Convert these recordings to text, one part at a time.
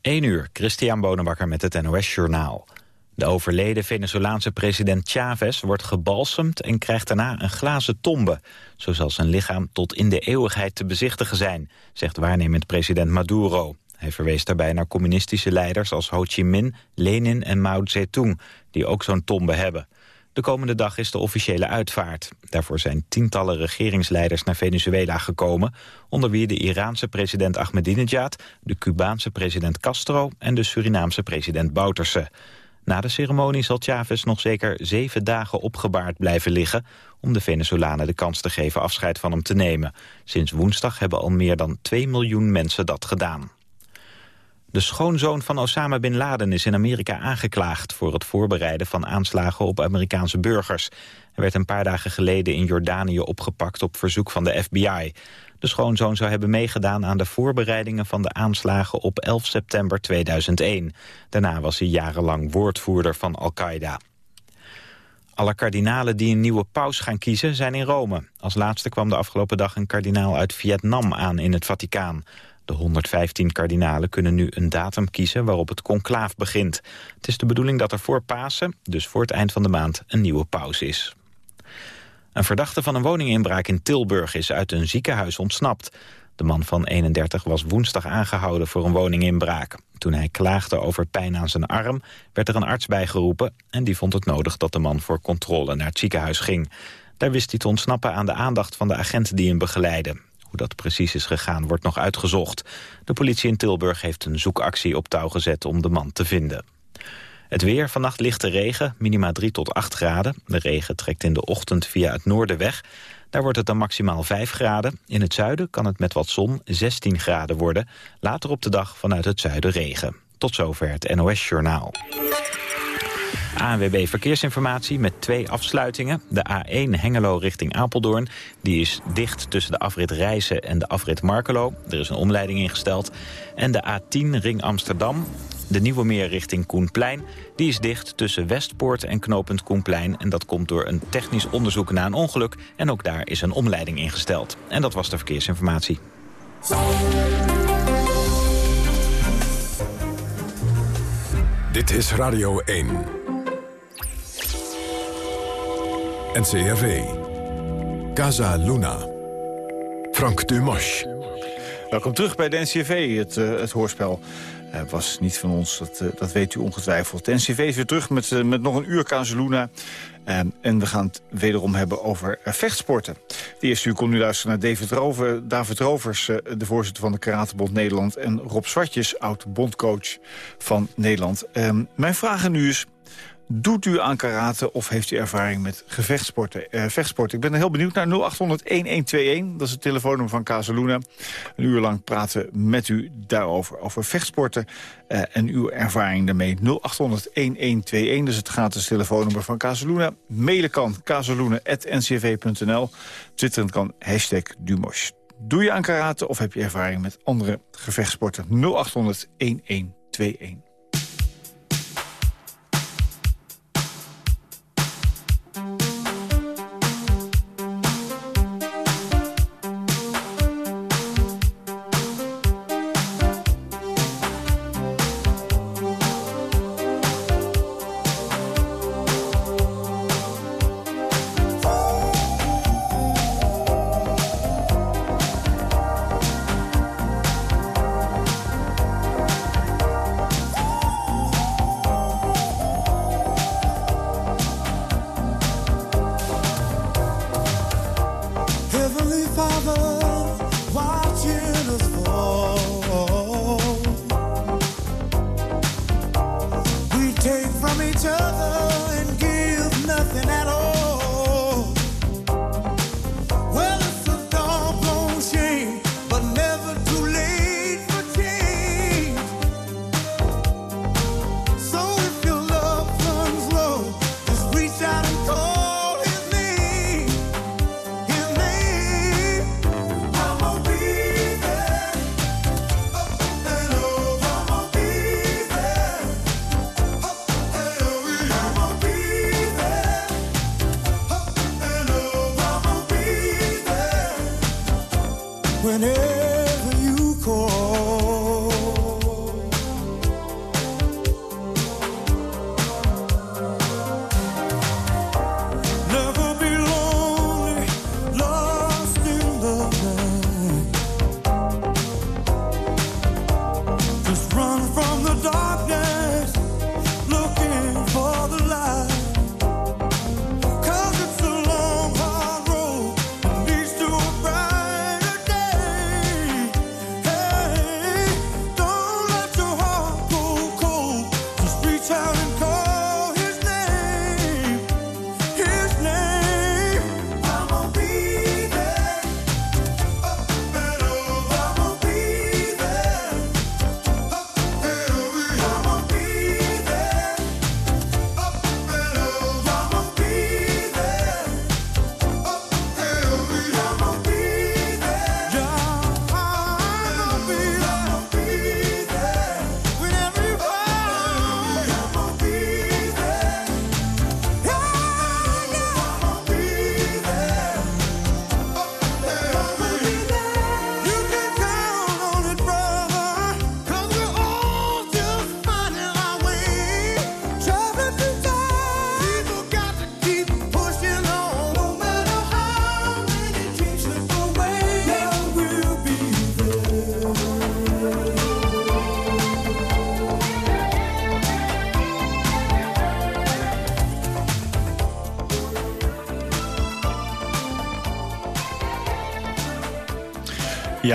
1 uur, Christian Bonenbakker met het NOS Journaal. De overleden Venezolaanse president Chavez wordt gebalsemd... en krijgt daarna een glazen tombe. Zo zal zijn lichaam tot in de eeuwigheid te bezichtigen zijn... zegt waarnemend president Maduro. Hij verwees daarbij naar communistische leiders als Ho Chi Minh, Lenin en Mao Zedong... die ook zo'n tombe hebben. De komende dag is de officiële uitvaart. Daarvoor zijn tientallen regeringsleiders naar Venezuela gekomen... onder wie de Iraanse president Ahmadinejad... de Cubaanse president Castro en de Surinaamse president Bouterse. Na de ceremonie zal Chavez nog zeker zeven dagen opgebaard blijven liggen... om de Venezolanen de kans te geven afscheid van hem te nemen. Sinds woensdag hebben al meer dan 2 miljoen mensen dat gedaan. De schoonzoon van Osama Bin Laden is in Amerika aangeklaagd... voor het voorbereiden van aanslagen op Amerikaanse burgers. Hij werd een paar dagen geleden in Jordanië opgepakt op verzoek van de FBI. De schoonzoon zou hebben meegedaan aan de voorbereidingen van de aanslagen op 11 september 2001. Daarna was hij jarenlang woordvoerder van Al-Qaeda. Alle kardinalen die een nieuwe paus gaan kiezen zijn in Rome. Als laatste kwam de afgelopen dag een kardinaal uit Vietnam aan in het Vaticaan. De 115 kardinalen kunnen nu een datum kiezen waarop het conclaaf begint. Het is de bedoeling dat er voor Pasen, dus voor het eind van de maand, een nieuwe paus is. Een verdachte van een woninginbraak in Tilburg is uit een ziekenhuis ontsnapt. De man van 31 was woensdag aangehouden voor een woninginbraak. Toen hij klaagde over pijn aan zijn arm, werd er een arts bijgeroepen... en die vond het nodig dat de man voor controle naar het ziekenhuis ging. Daar wist hij te ontsnappen aan de aandacht van de agent die hem begeleidde. Hoe dat precies is gegaan wordt nog uitgezocht. De politie in Tilburg heeft een zoekactie op touw gezet om de man te vinden. Het weer, vannacht lichte regen, minima 3 tot 8 graden. De regen trekt in de ochtend via het noorden weg. Daar wordt het dan maximaal 5 graden. In het zuiden kan het met wat zon 16 graden worden. Later op de dag vanuit het zuiden regen. Tot zover het NOS Journaal. ANWB Verkeersinformatie met twee afsluitingen. De A1 Hengelo richting Apeldoorn. Die is dicht tussen de afrit Rijssen en de afrit Markelo. Er is een omleiding ingesteld. En de A10 Ring Amsterdam. De Nieuwe Meer richting Koenplein. Die is dicht tussen Westpoort en knooppunt Koenplein. En dat komt door een technisch onderzoek na een ongeluk. En ook daar is een omleiding ingesteld. En dat was de verkeersinformatie. Dit is Radio 1. NCRV. Casa Luna. Frank Dumas. Welkom terug bij de NCRV, het, uh, het hoorspel. Uh, was niet van ons, dat, uh, dat weet u ongetwijfeld. De NCV is weer terug met, met nog een uur Casa Luna. en we gaan het wederom hebben over vechtsporten. De eerste uur komt nu luisteren naar David, Rover, David Rovers... de voorzitter van de Karatebond Nederland... en Rob Zwartjes, oud-bondcoach van Nederland. Mijn vraag nu is... Doet u aan karate of heeft u ervaring met gevechtsporten? Uh, vechtsporten. Ik ben heel benieuwd naar 0800-1121. Dat is het telefoonnummer van Casaluna. Een uur lang praten met u daarover, over vechtsporten uh, en uw ervaring daarmee. 0800-1121, dat is het gratis telefoonnummer van Casaluna. Mailen kan casaluna.ncv.nl. Twitteren kan hashtag Dumosh. Doe je aan karate of heb je ervaring met andere gevechtsporten? 0800-1121.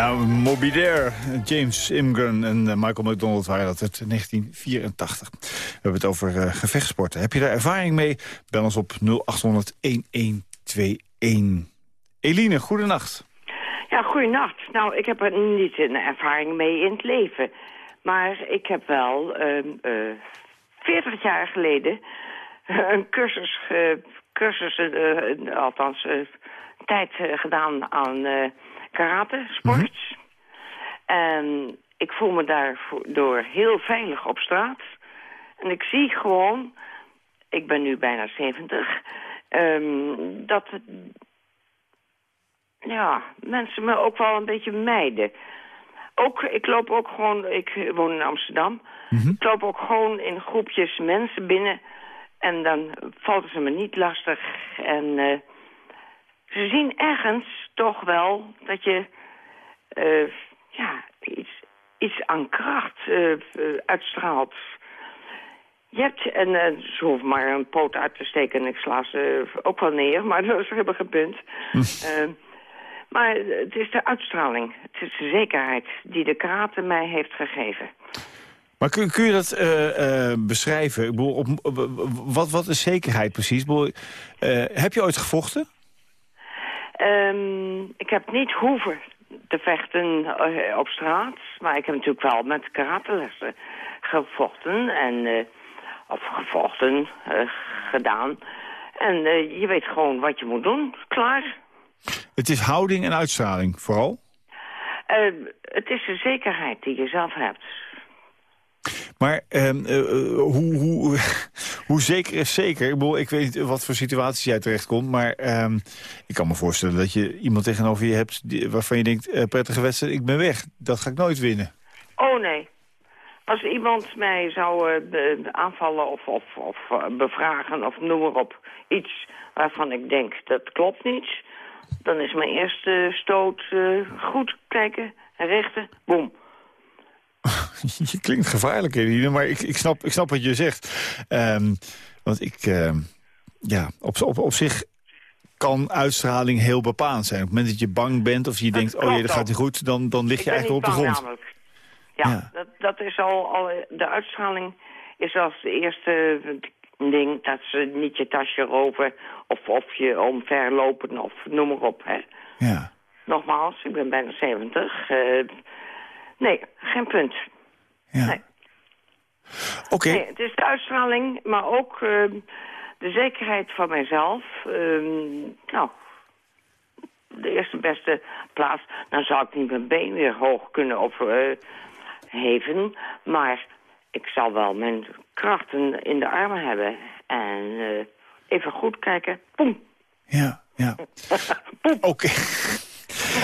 Dare, James Imgun en Michael McDonald waren dat uit 1984. We hebben het over uh, gevechtsporten. Heb je daar ervaring mee? Bel ons op 0800-1121. Eline, goedenacht. Ja, goedenacht. Nou, ik heb er niet een ervaring mee in het leven. Maar ik heb wel uh, 40 jaar geleden een cursus, cursus althans tijd gedaan aan karate, sport. Mhm. En ik voel me daardoor heel veilig op straat. En ik zie gewoon, ik ben nu bijna 70, um, dat ja, mensen me ook wel een beetje mijden. Ook, ik loop ook gewoon, ik woon in Amsterdam. Mhm. Ik loop ook gewoon in groepjes mensen binnen. En dan valt ze me niet lastig. En uh, ze zien ergens toch wel dat je uh, ja, iets, iets aan kracht uh, uitstraalt. Je hebt, en uh, ze hoeven maar een poot uit te steken en ik sla ze ook wel neer, maar dat is helemaal geen punt. Hm. maar het is de uitstraling, het is de zekerheid die de karate mij heeft gegeven. Maar kun, kun je dat uh, uh, beschrijven? Ik bedoel, op, wat, wat is zekerheid precies? Bedoel, uh, heb je ooit gevochten? Um, ik heb niet hoeven te vechten op straat. Maar ik heb natuurlijk wel met karatelessen gevochten. En, of gevochten, gedaan. En je weet gewoon wat je moet doen. Klaar. Het is houding en uitstraling, vooral? het is de zekerheid die je zelf hebt. Maar um, uh, hoe, hoe, hoe zeker is zeker? Ik, bedoel, ik weet niet wat voor situaties jij terechtkomt... maar um, ik kan me voorstellen dat je iemand tegenover je hebt... Waarvan je denkt, uh, prettige wedstrijd, ik ben weg. Dat ga ik nooit winnen. Oh, nee. Als iemand mij zou aanvallen of, of, of bevragen of noem maar op... iets waarvan ik denk, dat klopt niet... dan is mijn eerste stoot goed kijken, richten, boem je klinkt gevaarlijk, Eline, maar ik, ik, snap, ik snap wat je zegt. Um, want ik, uh, ja, op, op, op zich kan uitstraling heel bepalend zijn. Op het moment dat je bang bent of je denkt, oh jee, dat gaat niet goed, dan, dan lig je eigenlijk op de grond. Ja, ja, Dat, dat is al, al, de uitstraling is als de eerste ding dat ze niet je tasje roven of, of je omverlopen of noem maar op. Hè. Ja. Nogmaals, ik ben bijna 70. Uh, eh, nee, geen punt. Ja. Nee. Oké. Nee, het is de uitstraling, maar ook uh, de zekerheid van mijzelf. Uh, nou, de eerste beste plaats. Dan zou ik niet mijn been weer hoog kunnen opheven. Uh, maar ik zal wel mijn krachten in de armen hebben. En uh, even goed kijken. Poem. Ja, ja. Oké.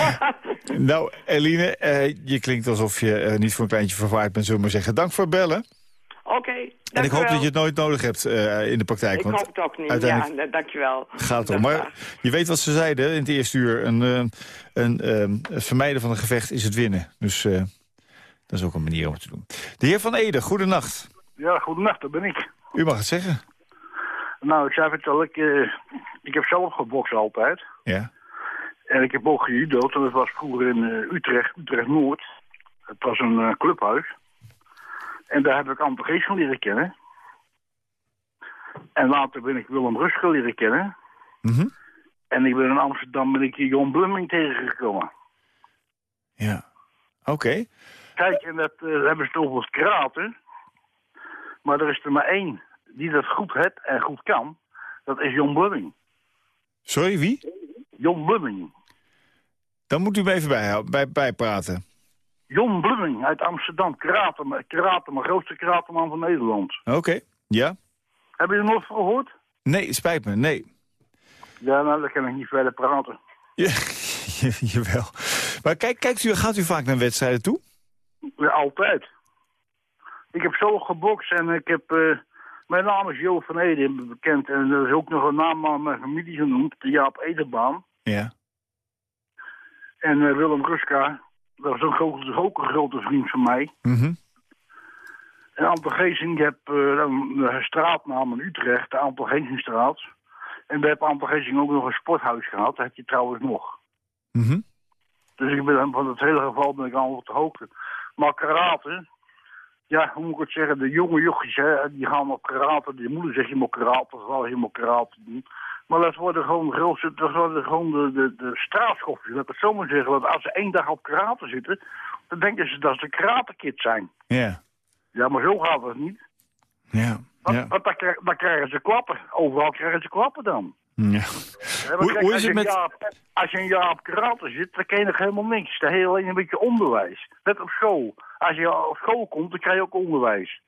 nou, Eline, uh, je klinkt alsof je uh, niet voor een kleintje vervaard bent, zullen we maar zeggen. Dank voor het bellen. Oké, okay, En ik hoop dat je het nooit nodig hebt uh, in de praktijk. Ik want hoop het ook niet, uiteindelijk ja, dankjewel. Gaat het om. Maar je weet wat ze zeiden in het eerste uur. Een, een, een vermijden van een gevecht is het winnen. Dus dat is ook een manier om het te doen. De heer Van Ede, goedenacht. Ja, goedenacht, dat ben ik. U mag het zeggen. Nou, ik zei het al, ik, ik heb zelf gebokst altijd. Ja. En ik heb ook gejudo'd. Dat was vroeger in uh, Utrecht, Utrecht-Noord. Het was een uh, clubhuis. En daar heb ik Anton Geesel leren kennen. En later ben ik Willem Ruschel leren kennen. Mm En ik ben in Amsterdam ben ik Jon Blumming tegengekomen. Ja, oké. Kijk, en dat uh, hebben ze over het kraten. Maar er is er maar één die dat goed heeft en goed kan. Dat is Jon Blumming. Sorry, wie? Jon Blumming. Dan moet u even bij, bij, bijpraten. Jon Blumming uit Amsterdam, kraterman, kraterman grootste kraterman van Nederland. Oké, ja. Hebben jullie nog gehoord? Nee, spijt me, nee. Ja, nou, dan kan ik niet verder praten. Ja, jawel. Maar kijk, kijkt u, gaat u vaak naar wedstrijden toe? Ja, altijd. Ik heb zo gebokst en ik heb... Uh, mijn naam is Jo van Ede, bekend. En er is ook nog een naam aan mijn familie genoemd, de Jaap Edebaan. Ja. En uh, Willem Ruska, dat was ook, ook een grote vriend van mij. Mm En Anton Geesing, je hebt uh, een straatnaam in Utrecht, de Anton Geesingstraat. En daar heb Anton Geesing ook nog een sporthuis gehad, dat heb je trouwens nog. Mm Dus ik ben van het hele geval ben ik al op de hoogte. Maar karate, ja, hoe moet ik het zeggen, de jonge jochies, hè, die gaan op karate. Die moeder zegt je moet karate, wel je moet karate doen. Maar dat worden gewoon, grootste- dat worden gewoon de, de, de straatschopjes, laat ik het zo maar zeggen. Want als ze één dag op karate zitten, dan denken ze dat ze karate-kids zijn. Ja, Ja, maar zo gaat het niet. ja, Want, ja. want dan krijgen ze klappen. Overal krijgen ze klappen dan. Ja. Hoe- kijk, hoe als is je het een met- jaar- als je een jaar op karate zit, dan ken je nog helemaal niks. Dan heb je alleen een beetje onderwijs. Net op school. Als je op school komt, dan krijg je ook onderwijs.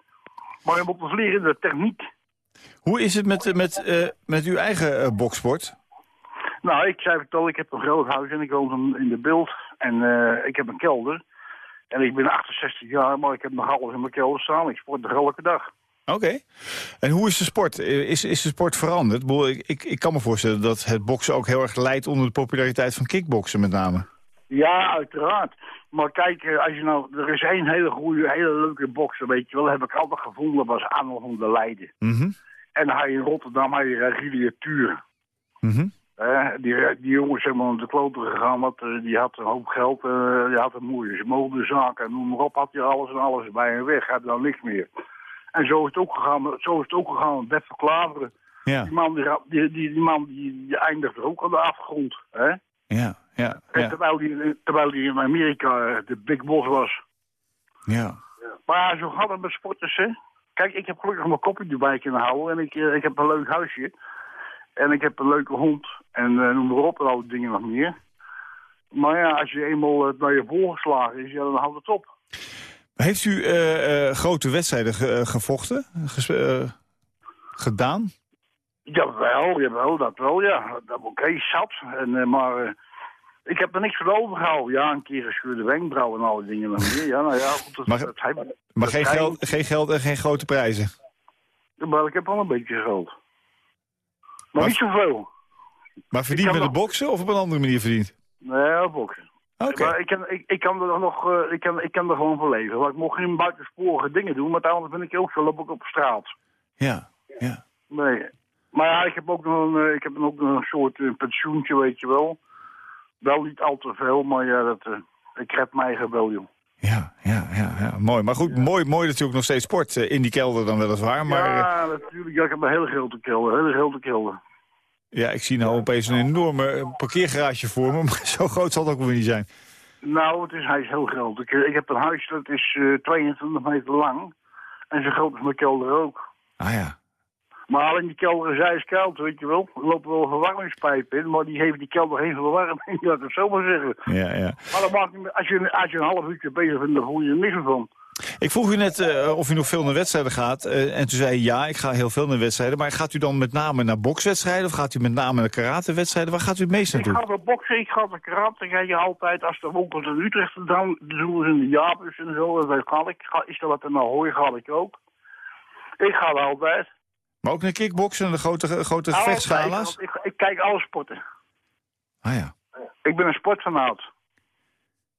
Maar je moet leren de techniek. Hoe is het met, met, eh, met uw eigen eh, boksport? Nou, ik zei het al, ik heb een groot huis en ik woon in de beeld. En eh, ik heb een kelder. En ik ben 68 jaar, maar ik heb nog alles in mijn kelder staan. Ik sport nog elke dag. Oké. En hoe is de sport? Eh, Is, is de sport veranderd? Ik Ik, ik, kan me voorstellen dat het boksen ook heel erg leidt onder de populariteit van kickboksen met name. Ja, uiteraard. Maar kijk, eh, als je nou, er is één hele goede, hele leuke bokser, weet je wel. heb ik altijd gevonden, was Arnold van der Leijden. Mhm. En dan je in Rotterdam had je Regilië Tuur. Mhm. Eh, die, die jongen is helemaal naar de kloten gegaan, want eh, die had een hoop geld, eh, die had een mooie modezaak en noem maar op, had hij alles en alles bij hem weg, had nou niks meer. En zo is het ook gegaan, zo is het ook gegaan met Bert van Klaveren. Ja, Die man, die, die, die, man die, die eindigde ook aan de afgrond. Hè? ja, ja, ja. terwijl die, terwijl die in Amerika eh, de big boss was. ja. Maar zo gaat het met sporters, hè. Kijk, ik heb gelukkig mijn kopje erbij kunnen houden. En ik, eh, ik heb een leuk huisje. En ik heb een leuke hond. En eh, noem maar op, en al die dingen nog meer. Maar ja, als je eenmaal naar je voorgeslagen is, ja, dan houdt het op. Heeft u eh, eh, grote wedstrijden ge- eh, gevochten? Ges- gedaan? Jawel, jawel, dat wel, ja. Dat oké, zat. En, maar ik heb er niks voor overgehouden. Ja, een keer gescheurde wenkbrauw en alle dingen nog meer. Ja, nou ja, goed, dat, Maar- dat, Maar geen geld, geen geld en geen grote prijzen? Maar ik heb wel een beetje geld. Maar Wat? niet zoveel. Maar verdiend met de wel- boksen of op een andere manier verdiend? Nee, boksen. Maar ik kan, ik, ik kan er nog, eh, ik kan, ik kan er gewoon voor leven. Want ik mocht geen buitensporige dingen doen, maar anders ben ik ook zo, loop ik op straat. Ja, ja. Nee. Maar ja, ik heb ook nog een, eh, ik heb ook nog een soort eh, pensioentje, weet je wel. Wel niet al te veel, maar ja, dat, eh, ik red mij eigen wel, joh. Ja, ja, ja, ja, mooi. Maar goed, mooi, mooi dat u ook nog steeds sport. in die kelder dan weliswaar. Maar ja, natuurlijk. Ja, ik heb een hele grote kelder, hele grote kelder. Ja, ik zie nou opeens een enorme parkeergarage voor me. Maar zo groot zal het ook wel niet zijn. Nou, het is, hij is heel groot. Ik, ik heb een huis dat is eh 22 meter lang. En zo groot is mijn kelder ook. Ah ja. Maar alleen die kelder is ijskoud, weet je wel. Er lopen wel een verwarmingspijp in, maar die heeft die kelder geen verwarming, laat ik het zo maar zeggen. ja, ja. Maar dat maakt als, je, als je een half uurtje bezig bent, dan voel je er niks van. Ik vroeg u net eh, of u nog veel naar wedstrijden gaat. eh, en toen zei u ja, ik ga heel veel naar wedstrijden. Maar gaat u dan met name naar bokswedstrijden? Of gaat u met name naar karatewedstrijden? Waar gaat u het meest Ik naartoe? ga naar boksen, ik ga naar karate, ga je altijd, als er ook wat in Utrecht dan doen ze in de en zo, en dan ga ik, ga, is er wat in Ahoy, ga ik ook. Ik ga er altijd. Maar ook naar kickboksen en de grote, grote Ik, ik kijk alle sporten. Ah ja. Ik ben een sportfanaat.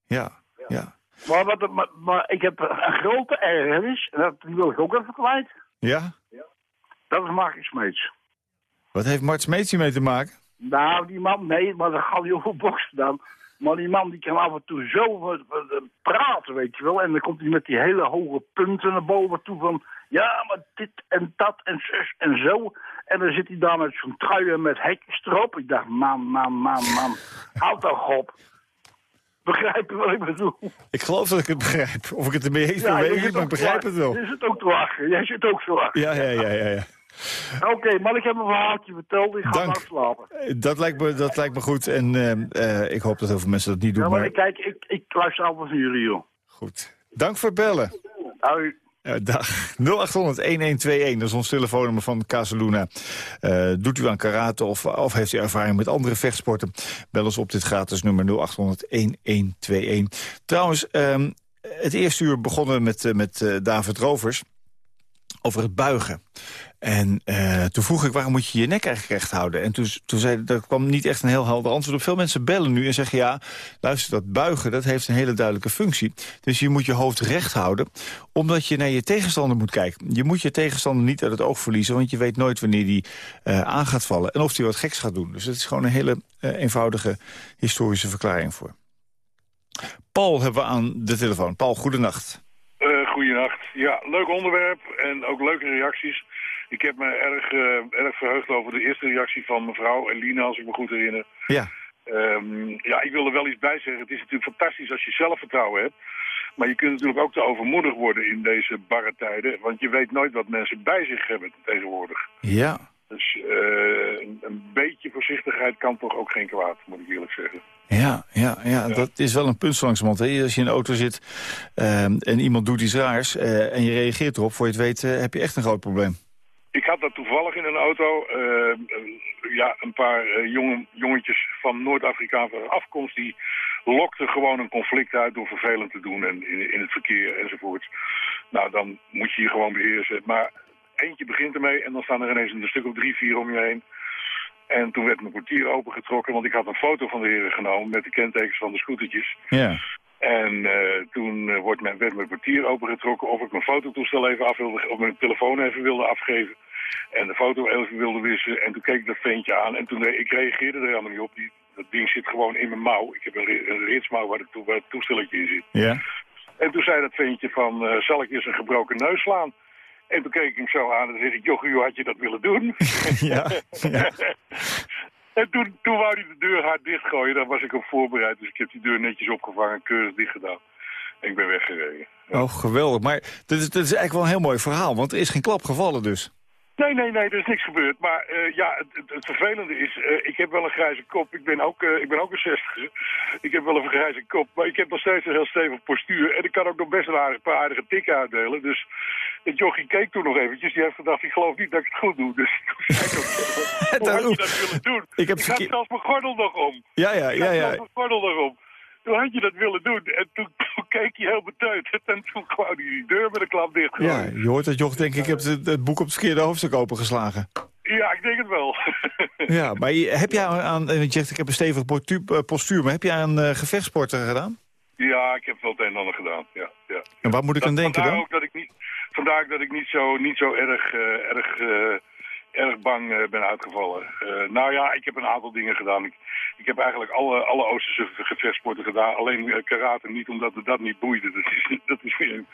Ja, ja. Maar, wat, maar, maar ik heb een grote ergernis, en dat die wil ik ook even kwijt. Ja? Dat is Mark Smeets. Wat heeft Mart Smeets hiermee te maken? Nou, die man, nee, maar dan gaat hij over boksen dan. Maar die man die kan af en toe zo praten, weet je wel. En dan komt hij met die hele hoge punten naar boven toe van... Ja, maar dit en dat en zus en zo. En dan zit hij daar met zo'n trui en met hekjes erop. Ik dacht, man, man, man, man. Houd toch op. Begrijp je wat ik bedoel? Ik geloof dat ik het begrijp. Of ik het ermee eens ben, je weet ik maar ik begrijp het wel. Je zit ook te lachen. Jij zit ook te lachen. Ja, ja, ja, ja. ja. Oké, maar ik heb een verhaaltje verteld. Ik ga Dank. slapen. Eh, Dat lijkt me, dat lijkt me goed. En eh, eh, ik hoop dat heel veel mensen dat niet doen. Ja, maar kijk, ik, ik luister altijd naar jullie, joh. goed. Dank voor het bellen. Hoi. Ja, dag. 0800-1121, dat is ons telefoonnummer van Casaluna. Eh, doet u aan karate of, of heeft u ervaring met andere vechtsporten? Bel ons op dit gratis nummer 0800-1121. Trouwens, ehm, het eerste uur begonnen met, eh, met David Rovers over het buigen. En eh, toen vroeg ik, waarom moet je je nek eigenlijk recht houden? En toen, toen zei dat kwam niet echt een heel helder antwoord op. Veel mensen bellen nu en zeggen, ja, luister, dat buigen... dat heeft een hele duidelijke functie. Dus je moet je hoofd recht houden, omdat je naar je tegenstander moet kijken. Je moet je tegenstander niet uit het oog verliezen... want je weet nooit wanneer die eh, aan gaat vallen... en of die wat geks gaat doen. Dus het is gewoon een hele eh, eenvoudige historische verklaring voor. Paul hebben we aan de telefoon. Paul, goedenacht. Uh, goedenacht. Ja, leuk onderwerp en ook leuke reacties. Ik heb me erg, uh, erg verheugd over de eerste reactie van mevrouw Elina, als ik me goed herinner. Ja. Um, ja, ik wil er wel iets bij zeggen. Het is natuurlijk fantastisch als je zelfvertrouwen hebt. Maar je kunt natuurlijk ook te overmoedig worden in deze barre tijden. Want je weet nooit wat mensen bij zich hebben tegenwoordig. Ja. Dus uh, een beetje voorzichtigheid kan toch ook geen kwaad, moet ik eerlijk zeggen. Ja, ja, ja, dat is wel een punt langzamerhand. Hè? Als je in een auto zit uh, en iemand doet iets raars uh, en je reageert erop... voor je het weet heb je echt een groot probleem. Ik had dat toevallig in een auto. ja, een paar jonge, jongetjes van Noord-Afrikaanse afkomst... die lokten gewoon een conflict uit door vervelend te doen en in, in het verkeer enzovoort. Nou, dan moet je je gewoon beheersen. Maar eentje begint ermee en dan staan er ineens een stuk of drie, vier om je heen. En toen werd mijn portier opengetrokken, want ik had een foto van de heren genomen met de kentekens van de scootertjes. Ja. En uh, toen uh, wordt mijn, werd mijn portier opengetrokken of ik mijn fototoestel even af wilde, of mijn telefoon even wilde afgeven. En de foto even wilde wissen. En toen keek ik dat ventje aan. En toen ik reageerde er helemaal niet op. Die, dat ding zit gewoon in mijn mouw. Ik heb een, een ritsmouw waar, het, waar het toestelletje in zit. Ja. En toen zei dat ventje van, uh, zal ik eens een gebroken neus slaan? En toen keek ik hem zo aan en zei ik, jochie, hoe had je dat willen doen? ja. ja. en toen, toen wou hij de deur hard dichtgooien. Daar was ik op voorbereid. Dus ik heb die deur netjes opgevangen en keurig dicht gedaan. En ik ben weggereden. Ja. Oh, geweldig. Maar dit is, dit is eigenlijk wel een heel mooi verhaal. Want er is geen klap gevallen dus. Nee, nee, nee, er is niks gebeurd. Maar uh, ja, het, het, het, vervelende is, uh, ik heb wel een grijze kop. Ik ben ook, uh, ik ben ook een 60 Ik heb wel een grijze kop, maar ik heb nog steeds een heel stevig postuur. En ik kan ook nog best een paar aardige tikken uitdelen. Dus het jochie keek toen nog eventjes. Die heeft gedacht, ik geloof niet dat ik het goed doe. Dus toen zei ik ook, hoe had je dat willen doen? Ik, heb ik had zelfs mijn gordel nog om. Ja, ja, ja. ja. Ik had mijn gordel nog om. Toen had je dat willen doen. En toen, toen keek je heel beteuterd. En toen hij die deur met een klap dicht. Ja, je hoort dat Joch, denk ik, heb het, het boek op het verkeerde hoofdstuk opengeslagen. Ja, ik denk het wel. ja, maar heb jij aan, je zegt ik heb een stevig postuur, maar heb jij aan uh, gevechtsporten gedaan? Ja, ik heb wel het een en ander gedaan, ja. ja. En waar moet ik dat, aan denken vandaar dan? Ook dat ik niet, vandaar dat ik niet zo, niet zo erg, uh, erg uh, erg bang uh, ben uitgevallen. Uh, nou ja, ik heb een aantal dingen gedaan. Ik, ik heb eigenlijk alle, alle Oosterse gevechtsporten gedaan. Alleen uh, karate niet, omdat het dat niet boeide. Dat is, dat is weer een,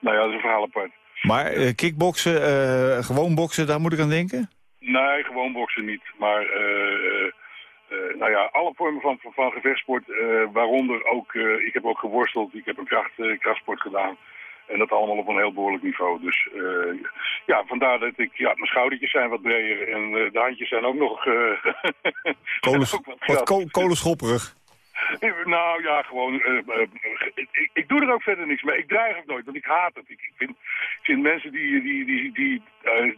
nou ja, dat is een verhaal apart. Maar kickboksen, gewoon boksen, daar moet ik aan denken? Nee, gewoon boksen niet. Maar nou ja, alle vormen van, van, van gevechtsport, waaronder ook, ik heb ook geworsteld, ik heb een kracht, krachtsport gedaan. En dat allemaal op een heel behoorlijk niveau. Dus uh, ja, vandaar dat ik... Ja, mijn schoudertjes zijn wat breder en uh, de handjes zijn ook nog... Uh, ook wat, wat ko kolenschopperig. Nou ja, gewoon... ik, ik, doe er ook verder niks mee. Ik dreig ook nooit, want ik haat het. Ik, ik, vind, ik vind mensen die, die, die, die,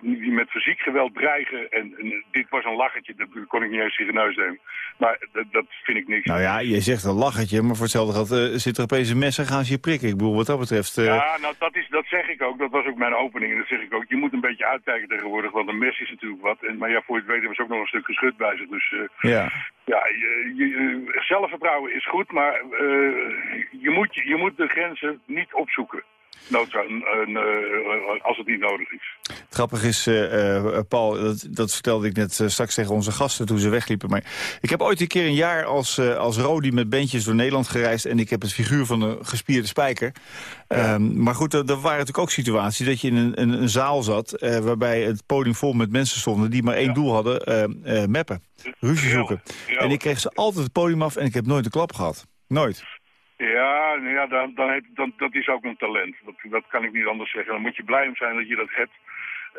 die met fysiek geweld dreigen... En, en, dit was een lachertje, dat kon ik niet eens serieus nemen. Maar dat, vind ik niks. Nou ja, je zegt een lachertje, maar voor hetzelfde geld zit er opeens een mes en gaan ze je prikken. Ik bedoel, wat dat betreft... Ja, nou dat, is, dat zeg ik ook. Dat was ook mijn opening. En dat zeg ik ook. Je moet een beetje uitkijken tegenwoordig, want een mes is natuurlijk wat. En, maar ja, voor je het weten ze ook nog een stuk geschud bij zich. Dus ja, ja je, je, zelfvertrouwen is goed, maar je, moet, je moet de grenzen niet opzoeken. Noodzaak, als het niet nodig is. Het grappige is, uh, Paul, dat, dat, vertelde ik net uh, straks tegen onze gasten toen ze wegliepen. Maar ik heb ooit een keer een jaar als, uh, als Rodi met bandjes door Nederland gereisd... en ik heb het figuur van een gespierde spijker. Ja. Um, maar goed, er, waren natuurlijk ook situaties dat je in een, een, een zaal zat... waarbij het podium vol met mensen stonden die maar één ja. doel hadden, meppen. Ruzie zoeken. Ja. En ik kreeg ze altijd het podium af en ik heb nooit een klap gehad. Nooit. Ja, ja dan, dan heb, dan, dat is ook een talent. Dat, dat kan ik niet anders zeggen. Dan moet je blij om zijn dat je dat hebt.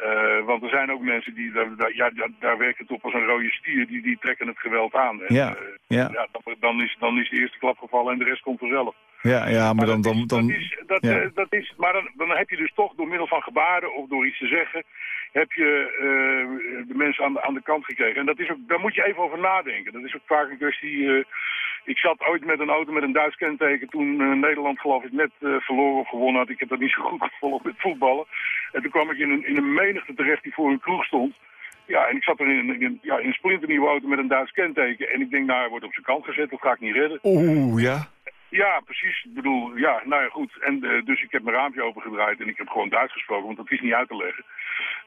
Uh, want er zijn ook mensen die, daar, daar, ja, daar, daar werkt het op als een rode stier, die, die trekken het geweld aan. En, ja, uh, ja. ja dan, dan, is, dan is de eerste klap gevallen en de rest komt vanzelf. Ja, ja maar, dan... dan, dan, dat is, dat, ja. dat is, maar dan, dan heb je dus toch door middel van gebaren of door iets te zeggen, heb je uh, de mensen aan de, aan de kant gekregen. En dat is ook, daar moet je even over nadenken. Dat is ook vaak een kwestie... Ik zat ooit met een auto met een Duits kenteken toen uh, Nederland geloof ik net uh, verloren of gewonnen had. Ik heb dat niet zo goed gevolgd met voetballen. En toen kwam ik in een, in een menigte terecht die voor een kroeg stond. Ja, en ik zat er in een, in, ja, in een splinternieuwe auto met een Duits kenteken. En ik denk, nou, hij wordt op zijn kant gezet, dat ga ik niet redden. Oeh, ja. Ja, precies. Ik bedoel, ja, nou ja, goed. En uh, dus ik heb mijn raampje opengedraaid en ik heb gewoon Duits gesproken, want dat is niet uit te leggen.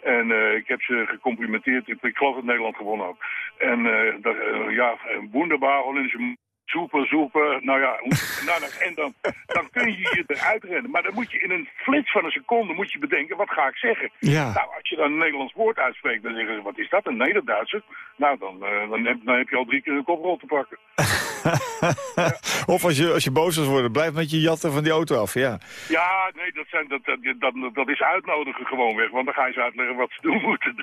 En uh, ik heb ze gecomplimenteerd. Ik, ik geloof dat Nederland gewonnen ook. En uh, dat, ja, wonderbaar, Hollandse zoepen, zoepen. Nou ja, nou, en dan, dan kun je je eruit rennen. Maar dan moet je in een flits van een seconde moet je bedenken, wat ga ik zeggen? Ja. Nou, als je dan een Nederlands woord uitspreekt, dan zeggen ze, wat is dat, een Nederduitser? Nou, dan, eh, dan, heb, dan heb je al drie keer een koprol te pakken. of als je, als je boos wilt worden, blijf met je jatten van die auto af, ja. Ja, nee, dat, zijn, dat, dat, dat, dat is uitnodigen gewoon weg, want dan ga je ze uitleggen wat ze doen moeten.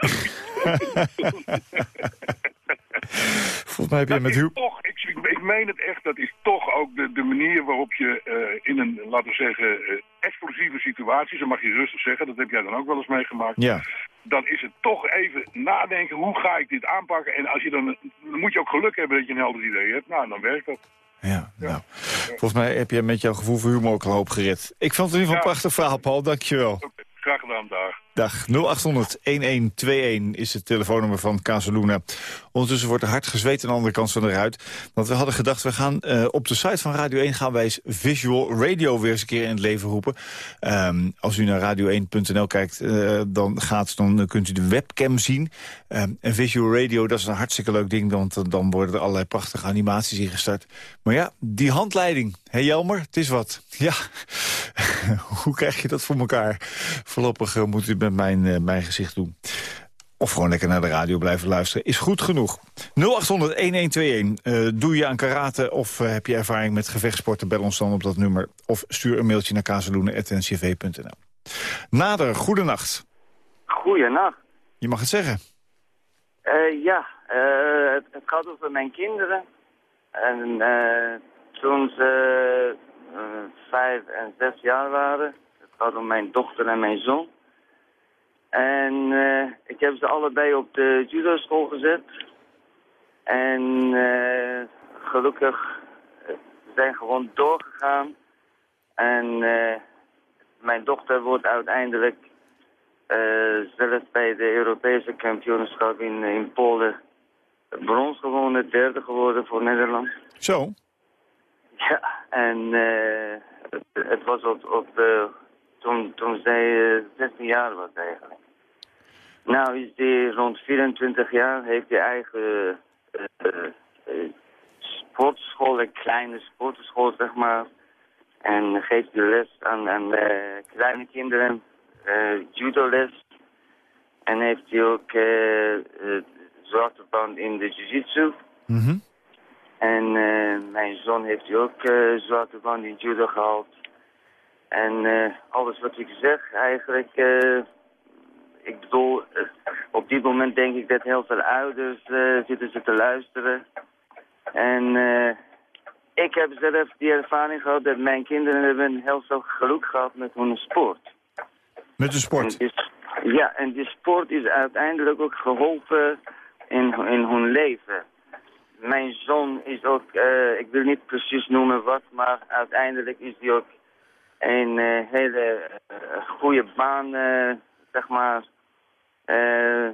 Volgens mij heb je met Huub... Toch, ik, ik, meen het echt, dat is toch ook de, de manier waarop je uh, in een, laten we zeggen, uh, explosieve situatie, zo mag je rustig zeggen, dat heb jij dan ook wel eens meegemaakt. Ja. Dan is het toch even nadenken, hoe ga ik dit aanpakken? En als je dan, dan moet je ook geluk hebben dat je een helder idee hebt. Nou, dan werkt dat. Ja, nou. Volgens mij heb je met jouw gevoel voor humor ook een hoop gered. Ik vond het in ieder geval een prachtig verhaal, Paul. Dankjewel. Okay. Graag gedaan, dag. Dag 0800-1121 is het telefoonnummer van Casaluna. Ondertussen wordt er hard gezweet aan de andere kant van de ruit. Want we hadden gedacht, we gaan uh, op de site van Radio 1... gaan wij eens Visual Radio weer eens een keer in het leven roepen. Um, als u naar radio1.nl kijkt, uh, dan, gaat, dan kunt u de webcam zien. Um, en Visual Radio, dat is een hartstikke leuk ding... want dan worden er allerlei prachtige animaties ingestart. Maar ja, die handleiding, hey Jelmer, het is wat. Ja, hoe krijg je dat voor elkaar? Voorlopig moet u met mijn, uh, mijn gezicht doen. Of gewoon lekker naar de radio blijven luisteren. Is goed genoeg. 0800-1121. Uh, doe je aan karate of uh, heb je ervaring met gevechtsporten? Bel ons dan op dat nummer. Of stuur een mailtje naar kazeloenen.ncv.nl. Nader, goedenacht. Goedenacht. Je mag het zeggen. Uh, ja, het, het, gaat over mijn kinderen. En toen ze vijf en zes jaar waren... het gaat om mijn dochter en mijn zoon... En uh, ik heb ze allebei op de judo-school gezet. En uh, gelukkig ze zijn gewoon doorgegaan. En mijn dochter wordt uiteindelijk zelf bij de Europese kampioenschap in, in Polen brons gewonnen, derde geworden voor Nederland. Zo? Ja, en het, het, was op, op toen, toen zij 16 jaar was eigenlijk. Nou is die rond 24 jaar, heeft hij eigen uh, uh, sportschool, een kleine sportschool zeg maar. En geeft hij les aan, aan kleine kinderen, judo les. En heeft hij ook zwarte band in de jiu-jitsu. Mm -hmm. En mijn zoon heeft hij ook zwarte band in judo gehaald. En alles wat ik zeg eigenlijk ik bedoel, op dit moment denk ik dat heel veel ouders uh, zitten ze te luisteren. En uh, ik heb zelf die ervaring gehad dat mijn kinderen hebben heel veel geluk gehad met hun sport. Met de sport? En ja, en die sport is uiteindelijk ook geholpen in, in hun leven. Mijn zoon is ook, uh, ik wil niet precies noemen wat, maar uiteindelijk is hij ook een hele goede baan zeg maar, uh,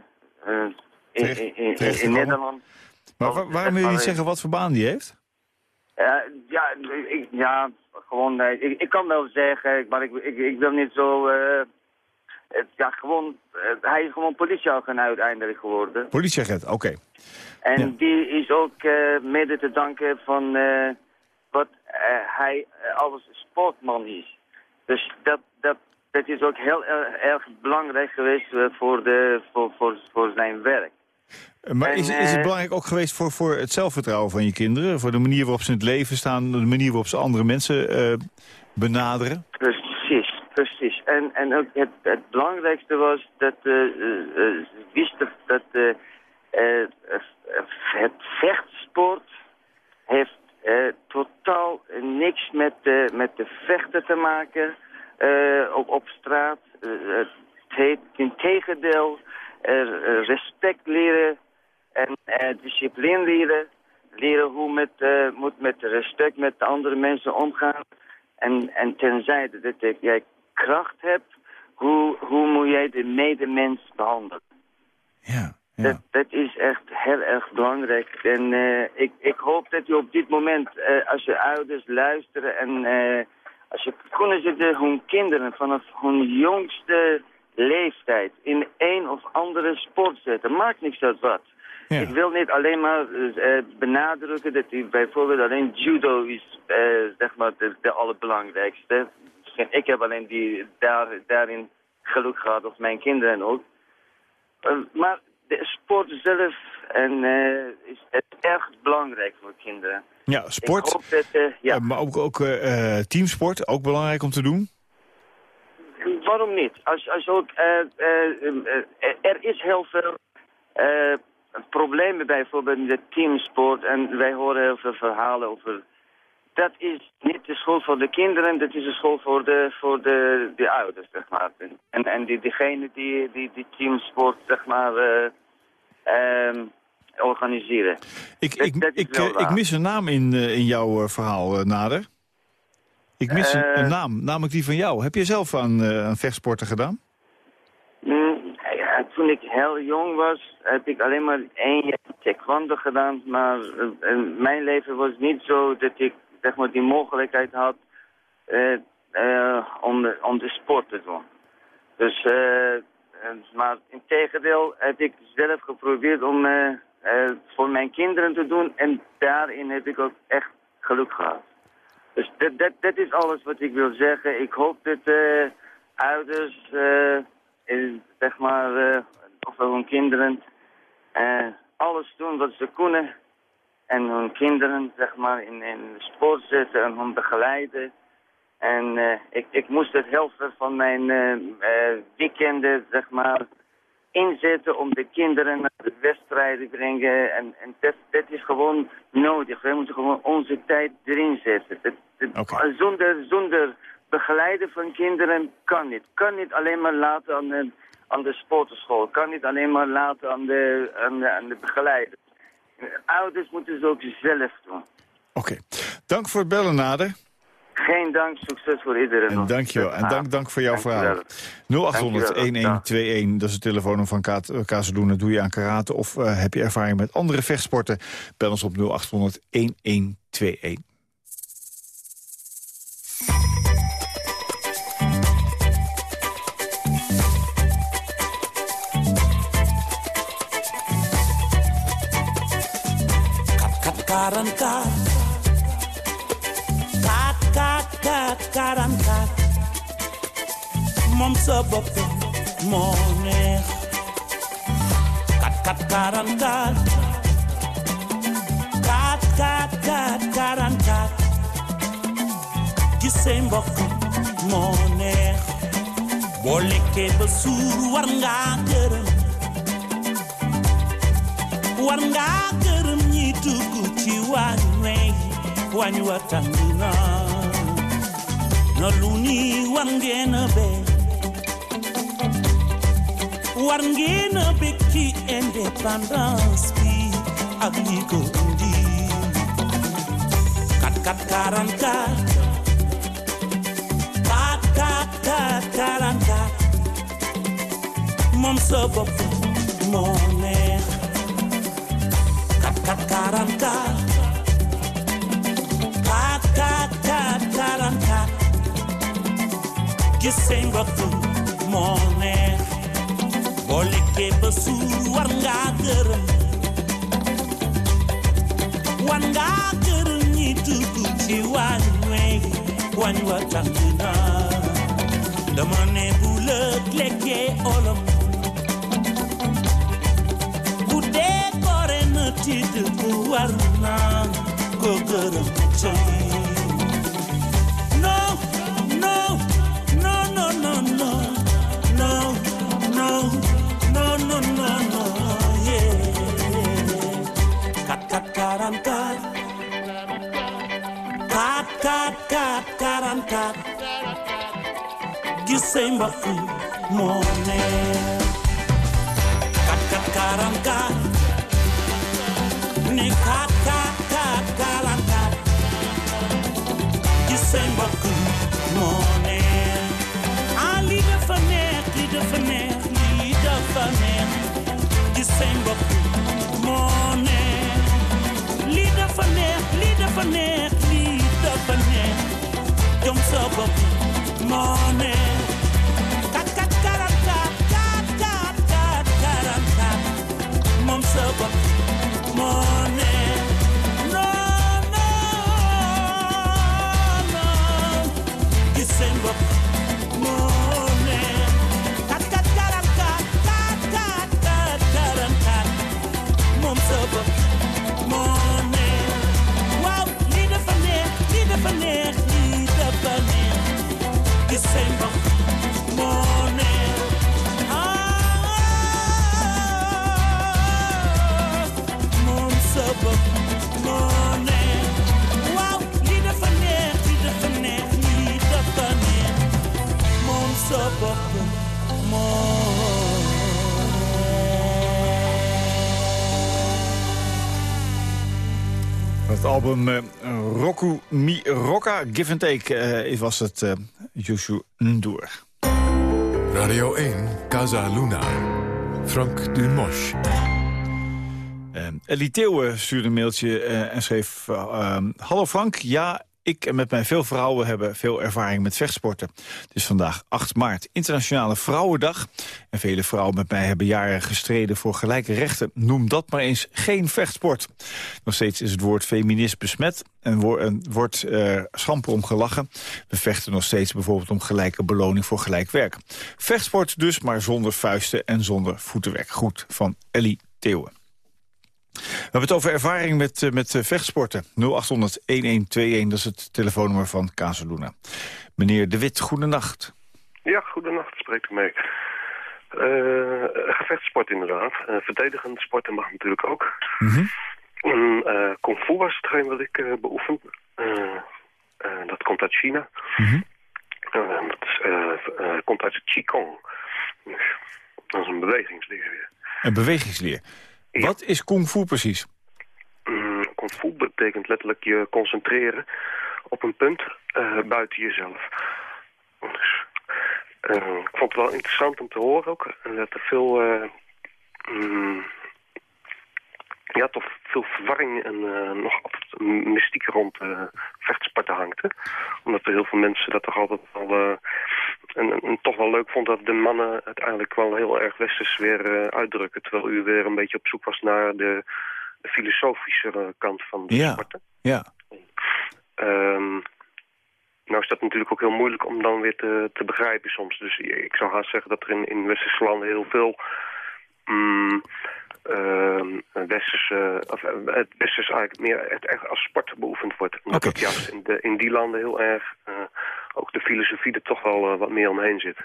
uh, in, in, in, Nederland. Maar waar, waarom wil je niet zeggen wat voor baan die heeft? Uh, ja, ik, ja, gewoon, ik, ik kan wel zeggen, maar ik, ik, ik wil niet zo... ja, gewoon, hij is gewoon politieagent uiteindelijk geworden. Politieagent, oké. Okay. En ja. die is ook mede te danken van wat hij als sportman is. Dus dat, dat, is ook heel erg, erg belangrijk geweest uh, voor, de, voor, voor, voor zijn werk. Maar en, is, is het belangrijk ook geweest voor, voor het zelfvertrouwen van je kinderen? Voor de manier waarop ze in het leven staan, de manier waarop ze andere mensen uh, benaderen? Precies, precies. En, en ook het, het belangrijkste was dat ze wisten dat het vechtsport heeft totaal niks met, met de vechten te maken uh, op, op straat. Uh, het integendeel, uh, respect leren en discipline leren. Leren hoe met, moet met respect met andere mensen omgaan. En, en tenzij dat jij kracht hebt, hoe, hoe moet jij de medemens behandelen? Ja. Ja. Dat, dat is echt heel erg belangrijk. En uh, ik, ik hoop dat je op dit moment, uh, als je ouders luisteren en uh, als je kunnen ze de, hun kinderen vanaf hun jongste leeftijd in een of andere sport zetten. Maakt niks uit wat. Ik wil niet alleen maar uh, benadrukken dat hij bijvoorbeeld alleen judo is, uh, zeg maar, de, de allerbelangrijkste. Ik heb alleen die, daar, daarin geluk gehad, of mijn kinderen ook. Uh, maar de sport zelf en, is erg belangrijk voor kinderen. Ja, sport, dat, ja. maar ook, ook teamsport, ook belangrijk om te doen? Waarom niet? Als, als ook, er is heel veel problemen bijvoorbeeld in de teamsport. En wij horen heel veel verhalen over... Dat is niet de school voor de kinderen, dat is de school voor de, voor de, de ouders, zeg maar. En, en die, diegene die, die, die teamsport, zeg maar, uh, organiseren. Ik, ik, ik, eh, ik, mis een naam in, uh, in jouw uh, verhaal, Nader. Ik mis een, een, naam, namelijk die van jou. Heb je zelf aan, aan vechtsporten gedaan? toen ik heel jong was, heb ik alleen maar één jaar taekwondo gedaan. Maar mijn leven was niet zo dat ik zeg maar, die mogelijkheid had uh, uh, om, de, om de sport te doen. Dus, maar in tegendeel heb ik zelf geprobeerd om voor mijn kinderen te doen. En daarin heb ik ook echt geluk gehad. Dus dat, dat, dat is alles wat ik wil zeggen. Ik hoop dat ouders zeg maar, uh, of hun kinderen uh, alles doen wat ze kunnen. En hun kinderen, zeg maar, in, in sport zetten en hun begeleiden. En uh, ik, ik moest het veel van mijn weekenden, zeg maar, inzetten om de kinderen wedstrijden brengen. En, en dat, dat is gewoon nodig. Wij moeten gewoon onze tijd erin zetten. Dat, dat, okay. zonder, zonder begeleiden van kinderen kan niet. Kan niet alleen maar laten aan de, aan de sporterschool. Kan niet alleen maar laten aan de, aan de, aan de begeleiders. Ouders moeten ze ook zelf doen. Oké. Dank voor het bellen, Nader. Geen dank, succes voor iedereen. En dank je wel. En dank, dank voor jouw verhaal. 0800-1121, dat is het telefoonnummer van Kazeloenen. Doe je aan karate of uh, heb je ervaring met andere vechtsporten? Bel ons op 0800-1121. sabapin mo ne kat kat karan kat kat kat kat karan kat gisem bakun mo ne boleke besur war nga gërëm war nga gërëm ñi ci war ngeen a bég indépendance bi ak ñi ko indi 44 44 kat kat bopp kat kat kat morning. Koleke besoer war nga gërëm war nga gërëm ñi dugg ci waan wey waan wa tàng na dama ne bu lëg lekkee olom kore na tidd bu war kat kat kat karan kat say mbokk moo ne kat kat karan kat ni kat kat kat kat gis say mbokk moo ne ah lii dafa neex lii dafa neex lii dafa neex gis say mbokk moo neex lii dafa neex lii neex up album eh, Roku Mi Rocka, Give and Take, eh, was het eh Yushu Ndour. Radio 1, Casa Luna. Frank Dumosch. Ellie Theeuwen stuurde een mailtje en schreef... Hallo Frank, ja, ik en met mij veel vrouwen hebben veel ervaring met vechtsporten. Het is vandaag 8 maart, Internationale Vrouwendag. En vele vrouwen met mij hebben jaren gestreden voor gelijke rechten. Noem dat maar eens geen vechtsport. Nog steeds is het woord feminist besmet en wo- en wordt eh schamper om gelachen. We vechten nog steeds bijvoorbeeld om gelijke beloning voor gelijk werk. Vechtsport dus, maar zonder vuisten en zonder voetenwerk. Goed, van Ellie Theeuwen. We hebben het over ervaring met, eh, met eh, vechtsporten. 0800-1121, dat is het telefoonnummer van Casaluna. Meneer De Wit, goedenacht. Ja, goedenacht, spreekt u mee. Eh gevechtsport inderdaad. Verdedigende sporten mag natuurlijk ook. Mm, eh, Kung Fu was hetgeen wat ik beoefen. Dat komt uit China. Eh, dat is, komt uit de Qigong. Dus, dat is een bewegingsleer weer. Een bewegingsleer. Wat is kung fu precies? Mm, Kung Fu betekent letterlijk je concentreren op een punt eh, buiten jezelf. Dus, eh, ik vond het wel interessant om te horen ook. En dat er veel, eh, mm, ja, toch veel verwarring en eh, nog altijd mystiek rond uh, vechtsporten hangt. Hè? Omdat er heel veel mensen dat toch altijd wel, eh, en, toch wel leuk vond dat de mannen het eigenlijk wel heel erg westers weer eh, uitdrukken. Terwijl u weer een beetje op zoek was naar de, de filosofische kant van de Ja, sporten. ja. Ehm, nou is dat natuurlijk ook heel moeilijk om dan weer te, te begrijpen soms. Dus ik zou haast zeggen dat er in, in westerse landen heel veel mm, westerse, of, eh, het westers eigenlijk meer het echt als sport beoefend wordt. Omdat het juist in, de, in die landen heel erg eh, ook de filosofie er toch wel eh, wat meer omheen zit.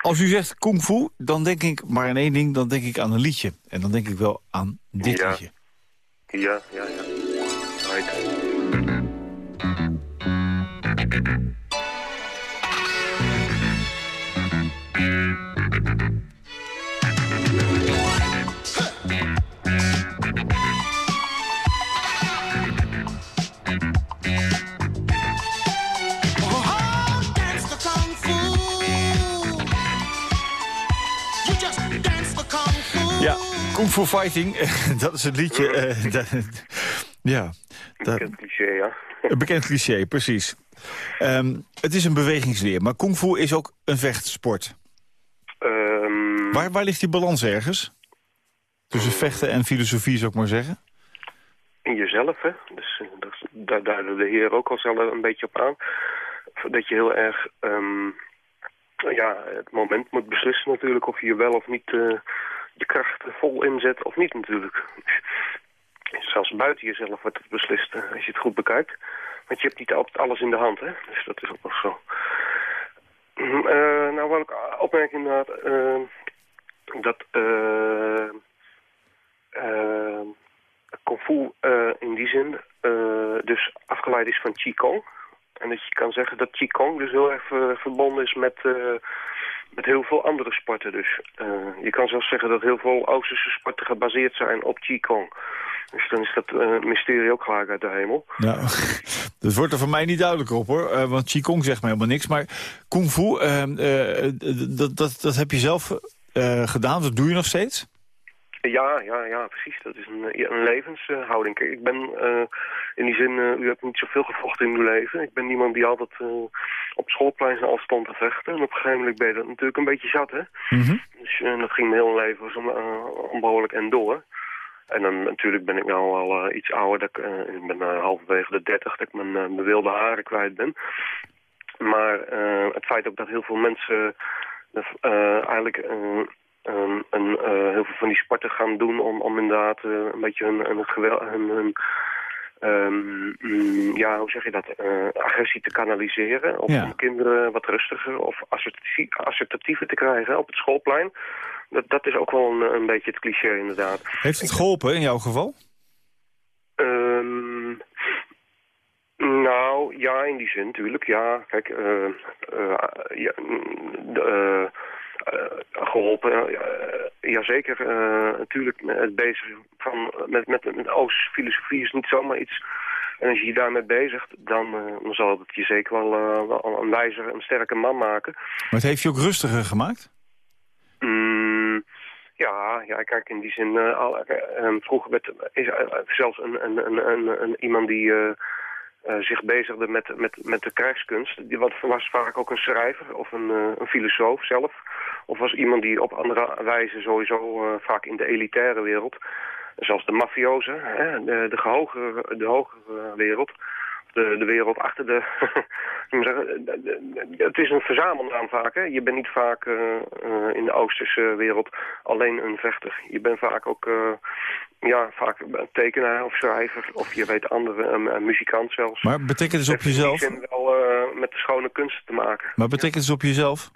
Als u zegt kung fu, dan denk ik maar aan één ding, dan denk ik aan een liedje. En dan denk ik wel aan dit Ja. liedje. Ja, ja, ja. Right. Kung fu fighting, dat is het liedje. eh, dat- ja, dat- Bekend cliché, ja. een bekend cliché, precies. Ehm, het is een bewegingsleer, maar kung fu is ook een vechtsport. Ehm, Waar, waar ligt die balans ergens? Tussen vechten en filosofie, zou ik maar zeggen. in jezelf, hè. Dus eh, dat, daar de heer ook al zelf een beetje op aan. Dat je heel erg ehm, ja, het moment moet beslissen natuurlijk of je wel of niet eh, je kracht vol inzet of niet natuurlijk. Zelfs buiten jezelf wordt het beslist eh, als je het goed bekijkt. Want je hebt niet altijd alles in de hand, hè. Dus dat is ook nog zo. Mm, eh, nou, wat ik opmerk inderdaad... eh, dat... eh, Kung Fu in die zin dus afgeleid is van Qigong. En dat je kan zeggen dat Qigong dus heel erg verbonden is met, met heel veel andere sporten. Dus eh, je kan zelfs zeggen dat heel veel Oosterse sporten gebaseerd zijn op Qigong. Dus dan is dat eh, mysterie ook gelijk uit de hemel. Nou, dat wordt er voor mij niet duidelijker op, hoor. Eh, want Qigong zegt me helemaal niks. Maar kung fu, dat, dat, dat heb je zelf gedaan, dat doe je nog steeds? Ja, ja, ja, precies. Dat is een, ja, een levenshouding. Ik ben eh, in die zin, eh, u hebt niet zoveel gevochten in uw leven. Ik ben iemand die altijd eh, op schoolplein al stond te vechten. En op een gegeven moment ben je dat natuurlijk een beetje zat, hè. Dus eh, dat ging mijn hele leven zo onbehoorlijk en door. En dan natuurlijk ben ik nou al eh, iets ouder. Dat ik, eh, ik ben eh, halverwege de dertig dat ik mijn, eh, mijn wilde haren kwijt ben. Maar eh, het feit ook dat heel veel mensen eh, eigenlijk eh, een, eh, heel veel van die sporten gaan doen om, om inderdaad eh, een beetje hun, hun, gewel, hun, hun ehm, mm, ja, hoe zeg je dat, eh, agressie te kanaliseren. Of Ja. om kinderen wat rustiger of assertie- assertatiever te krijgen op het schoolplein. Dat, dat is ook wel een, een beetje het cliché inderdaad. Heeft het geholpen in jouw geval? Ehm, nou, ja, in die zin natuurlijk. Ja, kijk, ja, mm, de, eh, eh, geholpen. Uh, jazeker, eh, natuurlijk het bezig van, met, met, met Oosterse filosofie is niet zomaar iets. En als je je daarmee bezigt, dan, eh, dan zal het je zeker wel, eh, wel een wijzer en sterke man maken. Maar het heeft je ook rustiger gemaakt? Mm, ja, ja, kijk, in die zin, eh, al, eh, eh, vroeger werd is, eh, zelfs een, een, een, een, een- iemand die eh, eh, zich bezigde met, met, met de krijgskunst, die wat, was vaak ook een schrijver of een, eh, een filosoof zelf. Of was iemand die op andere wijze sowieso eh, vaak in de elitaire wereld, zelfs de mafiozen, hè, de, de, hogere, de hogere wereld, de, de wereld achter de... het is een verzamelnaam vaak. Hè? Je bent niet vaak eh, eh, in de Oosterse wereld alleen een vechter. Je bent vaak ook eh, ja, vaak een tekenaar of schrijver. Of je weet andere, een, een muzikant zelfs. Maar betekent het dus op Het jezelf? zin wel met de schone kunsten te maken. Maar betekent het dus op jezelf?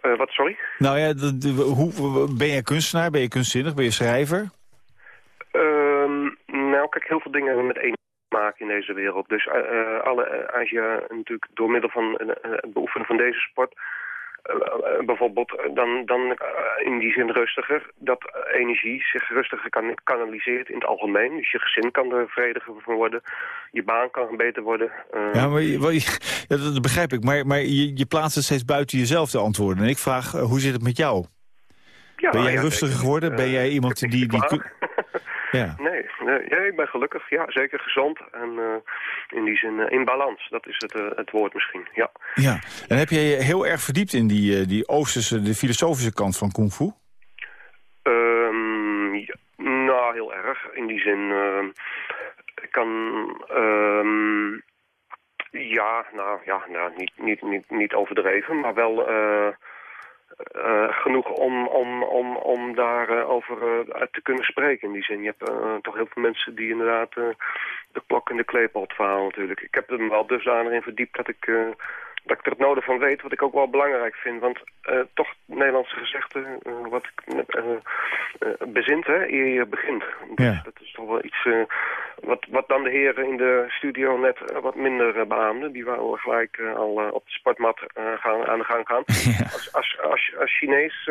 Eh, wat, sorry? Nou ja, de- de- hoe, ben je kunstenaar? Ben je kunstzinnig? Ben je schrijver? Ehm, nou, kijk, heel veel dingen hebben met één te maken in deze wereld. Dus eh, eh, alle, als je natuurlijk door middel van het beoefenen van deze sport... eh, eh, bijvoorbeeld, eh, dan, dan in die zin rustiger, dat energie zich rustiger kan kanaliseert in het algemeen. Dus je gezin kan er vrediger van worden, je baan kan beter worden. Ja, maar je- dat begrijp ik. Maar, maar je, je plaatst het steeds buiten jezelf te antwoorden. En ik vraag, hoe zit het met jou? ja, ben jij ja, rustiger geworden? Ben jij iemand die... die. ja. Nee, nee, ja, ik ben gelukkig. Ja, zeker gezond. En eh, in die zin eh, in balans. Dat is het, eh, het woord misschien. Ja. ja. En heb jij je heel erg verdiept in die, die Oosterse, de filosofische kant van kung fu? Ehm, ja, nou, heel erg. In die zin ik kan... ehm, ja, nou ja, nou, niet, niet, niet, niet overdreven, maar wel eh, eh, genoeg om, om, om, om daarover over eh, te kunnen spreken. In die zin, je hebt eh, toch heel veel mensen die inderdaad eh, de klok in de kleepot verhalen natuurlijk. Ik heb er wel dusdanig in verdiept dat ik... dat ik er het nodig van weet, wat ik ook wel belangrijk vind. Want eh, toch Nederlandse gezegde, eh, wat ik net, eh, bezint, hè, eer je begint. Dus Ja. dat is toch wel iets wat, wat dan de heren in de studio net wat minder uh, beaamden. Die waren gelijk al op de sportmat gaan, aan de gang gaan. Als, als, als, als Chinees...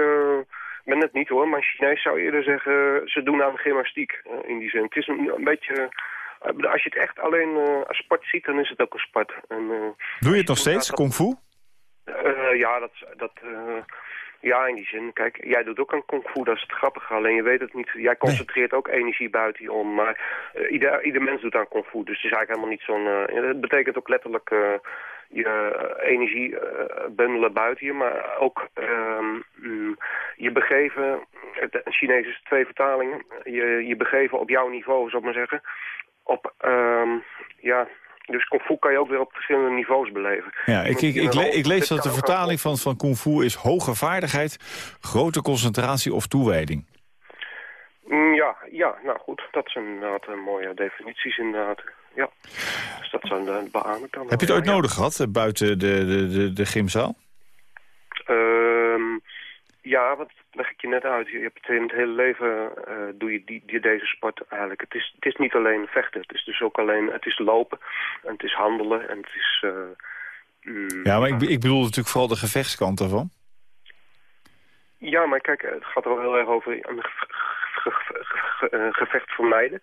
ik ben het niet hoor, maar Chinees zou eerder zeggen... ze doen aan gymnastiek in die zin. Het is een, een beetje... eh, als je het echt alleen eh, als sport ziet, dan is het ook een sport. En, eh, Doe je het nog steeds, dat- kung fu? ja, dat, dat, ja, in die zin. Kijk, jij doet ook aan kung fu, dat is het grappige. Alleen je weet het niet. Jij concentreert ook energie buiten je om. Maar ieder, ieder mens doet aan kung fu. Dus het is eigenlijk helemaal niet zo'n... eh, het betekent ook letterlijk je energie bundelen buiten je. Maar ook ehm, mm, je begeven... Het Chinees is twee vertalingen. Je, je begeven op jouw niveau, zou ik maar zeggen. Op, ehm, ja... Dus kung fu kan je ook weer op verschillende niveaus beleven. Ja, ik, ik, ik, le- lees dat de vertaling van, van kung fu is hoge vaardigheid, grote concentratie of toewijding. Mm, Ja, ja, nou goed. Dat zijn inderdaad mooie definities inderdaad. Ja, dus dat zijn de beamen. Heb je het ooit nodig gehad, eh, buiten de, de, de, de gymzaal? Ehm, ja, wat leg ik je net uit. Je hebt het in het hele leven eh, doe je die, die, deze sport eigenlijk. Het is, het is niet alleen vechten. Het is dus ook alleen, het is lopen. En het is handelen. En het is... eh, mm, Ja, maar ik, ik bedoel natuurlijk vooral de gevechtskant daarvan. Ja, maar kijk, het gaat er wel heel erg over een ge- ge- ge- ge- eh, gevecht vermijden.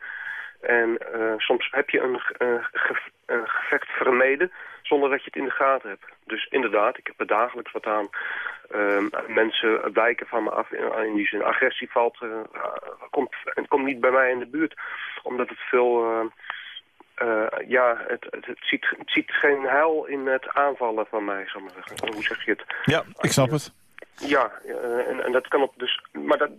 En soms heb je een, ge- een gevecht vermeden zonder dat je het in de gaten hebt. Dus inderdaad, ik heb er dagelijks wat aan. Ehm, mensen wijken van me af. In, in die zin, agressie valt, eh, komt, het komt niet bij mij in de buurt. Omdat het veel... eh, eh, ja, het, het, het, ziet, het ziet geen heil in het aanvallen van mij, zal ik maar zeggen. Hoe zeg je het? Ja, ik snap het. Ja, eh, en, en dat kan ook dus... Maar dat,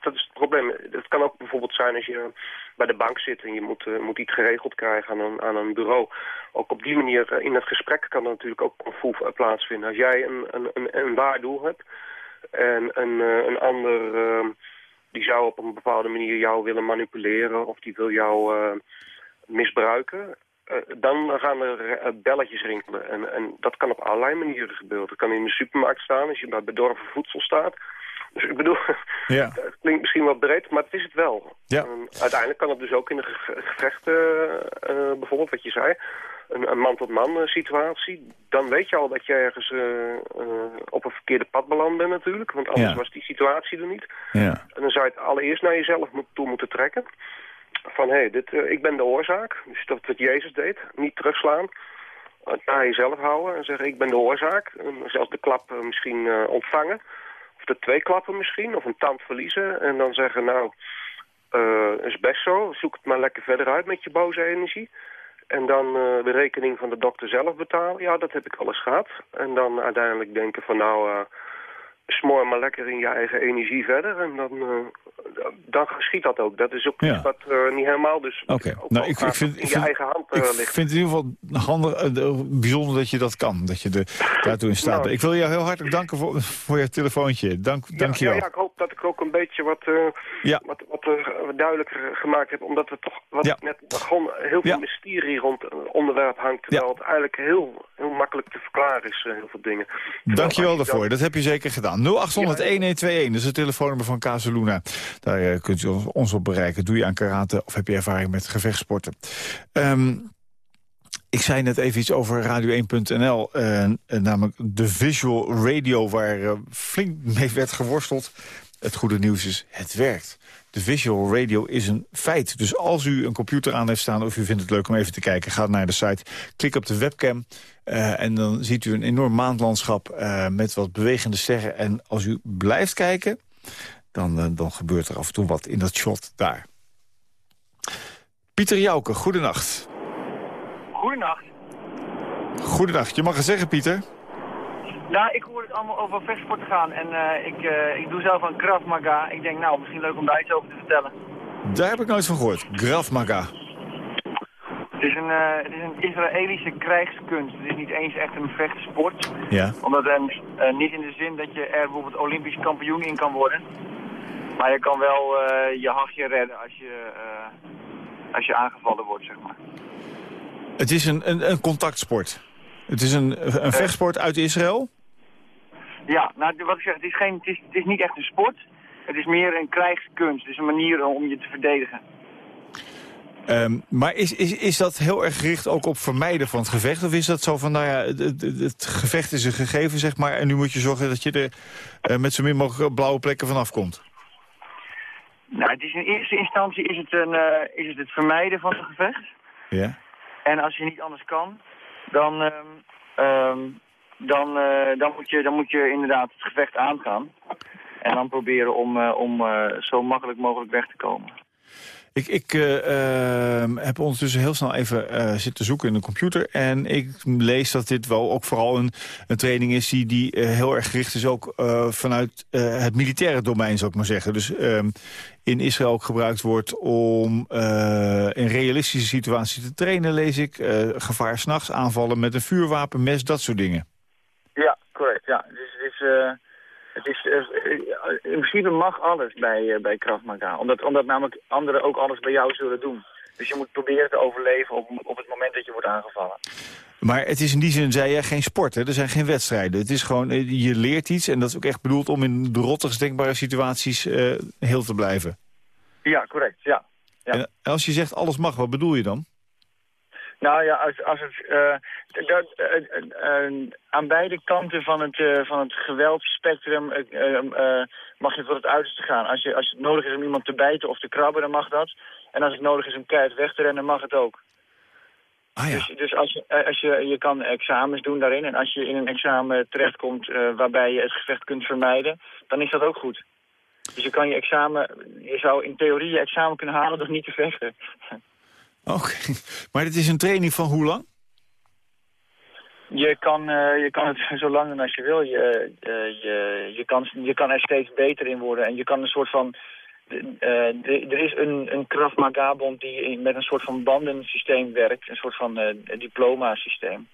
dat is het probleem. Het kan ook bijvoorbeeld zijn als je bij de bank zit en je moet, eh, moet iets geregeld krijgen aan een, aan een bureau. Ook op die manier, eh, in het gesprek kan er natuurlijk ook fu eh, plaatsvinden. Als jij een, een, een, een waar doel hebt en een, een ander... eh, die zou op een bepaalde manier jou willen manipuleren of die wil jou misbruiken... dan gaan er belletjes rinkelen. En, en dat kan op allerlei manieren gebeuren. Het kan in de supermarkt staan, als je bij bedorven voedsel staat. Dus ik bedoel, Ja. het klinkt misschien wat breed, maar het is het wel. Ja. Ehm, uiteindelijk kan het dus ook in een ge- gevecht, eh, eh, bijvoorbeeld wat je zei, een, een man-tot-man eh, situatie. Dan weet je al dat je ergens op een verkeerde pad beland bent natuurlijk. Want anders Ja. was die situatie er niet. Ja. En dan zou je het allereerst naar jezelf toe moeten trekken. Van, hé, hey, dit, ik ben de oorzaak. Dus dat wat Jezus deed. Niet terugslaan. Naar jezelf houden en zeggen, ik ben de oorzaak. En zelfs de klap misschien ontvangen. De twee klappen misschien. Of een tand verliezen. En dan zeggen, nou, eh is best zo. Zoek het maar lekker verder uit met je boze energie. En dan eh, de rekening van de dokter zelf betalen. Ja, dat heb ik alles gehad. En dan uiteindelijk denken van, nou... smoor maar lekker in je eigen energie verder. En dan, eh, dan geschiet dat ook. Dat is ook Ja. iets wat eh, niet helemaal dus ook nou ik, ik vind, in ik je vind, eigen hand ik eh, ligt. vind het in ieder geval handig, de- bijzonder dat je dat kan. Dat je er daartoe in staat Nou. bent. Ik wil jou heel hartelijk danken voor, voor je telefoontje. Dank, dank je ja, wel. ja, ik hoop dat ik ook een beetje wat, Ja. wat, wat duidelijker gemaakt heb. Omdat we toch, wat ik net begon, heel veel mysterie rond het onderwerp hangt. Terwijl het eigenlijk heel, heel makkelijk te verklaren is, heel veel dingen. Dank je wel daarvoor. Dat heb je zeker gedaan. 0800-1121, dat is het telefoonnummer van Casaluna. Daar eh, kunt u ons- op bereiken. Doe je aan karate of heb je ervaring met gevechtsporten? Ehm, ik zei net even iets over radio1.nl, eh, eh, namelijk de visual radio... waar flink mee werd geworsteld. Het goede nieuws is, het werkt. De visual radio is een feit. Dus als u een computer aan heeft staan of u vindt het leuk om even te kijken... ga naar de site, klik op de webcam eh, en dan ziet u een enorm maandlandschap... eh, met wat bewegende sterren. En als u blijft kijken, dan, eh, dan gebeurt er af en toe wat in dat shot daar. Pieter Jouke, goedenacht. Goedenacht. Goedenacht, je mag het zeggen, Pieter. Nou, ik hoor het allemaal over vechtsport gaan en ik, ik doe zelf aan Krav Maga. Ik denk, nou, misschien leuk om daar iets over te vertellen. Daar heb ik nooit van gehoord. Graf Maga. Het is, een, eh, het is een Israëlische krijgskunst. Het is niet eens echt een vechtsport. Ja. Omdat eh, eh, niet in de zin dat je er bijvoorbeeld olympisch kampioen in kan worden. Maar je kan wel eh, je hachje redden als je, als je aangevallen wordt, zeg maar. Het is een, een, een contactsport. Het is een, een vechtsport uit Israël. Ja, nou, wat ik zeg, het is, geen, het, is, het is niet echt een sport. Het is meer een krijgskunst. Het is een manier om je te verdedigen. Ehm, maar is, is, is dat heel erg gericht ook op vermijden van het gevecht? Of is dat zo van, nou ja, het, het, het gevecht is een gegeven, zeg maar... en nu moet je zorgen dat je er eh, met zo min mogelijk blauwe plekken vanaf komt? Nou, het is in eerste instantie is het, een, eh, is het het vermijden van een gevecht. Ja. En als je niet anders kan, dan, ehm, ehm, dan, eh, dan, moet je, dan moet je inderdaad het gevecht aangaan. En dan proberen om, om zo makkelijk mogelijk weg te komen. Ik, ik eh, ehm, heb ondertussen heel snel even eh, zitten zoeken in de computer. En ik lees dat dit wel ook vooral een, een training is... die, die eh, heel erg gericht is ook vanuit het militaire domein, zou ik maar zeggen. Dus ehm, in Israël ook gebruikt wordt om in realistische situaties te trainen, lees ik. Gevaar s'nachts, aanvallen met een vuurwapen, mes, dat soort dingen. Ja, correct. Ja. Dus eh, het is, eh, in principe mag alles bij, uh, bij Krav Maga. Omdat, omdat namelijk anderen ook alles bij jou zullen doen. Dus je moet proberen te overleven op, op het moment dat je wordt aangevallen. Maar het is in die zin, zei je, geen sport. Hè? Er zijn geen wedstrijden. Het is gewoon, eh, je leert iets. En dat is ook echt bedoeld om in de rottigst denkbare situaties uh, heel te blijven. Ja, correct. Ja. ja. En als je zegt alles mag, wat bedoel je dan? Nou ja, als, als het, uh, dat, uh, uh, aan beide kanten van het, van het geweldspectrum mag je tot het uiterste gaan. Als, je, als het nodig is om iemand te bijten of te krabben, dan mag dat. En als het nodig is om keihard weg te rennen, mag het ook. Ah, ja. Dus, dus als, je, als je, je kan examens doen daarin. En als je in een examen terechtkomt waarbij je het gevecht kunt vermijden, dan is dat ook goed. Dus je kan je examen, je zou in theorie je examen kunnen halen door niet te vechten. Oké, maar dit is een training van hoe lang? Je kan, uh, je kan het zo lang doen als je wil. Je, uh, je, je, kan, je kan er steeds beter in worden. En je kan een soort van... De, er is een, een Krav die met een soort van bandensysteem werkt. Een soort van diploma-systeem.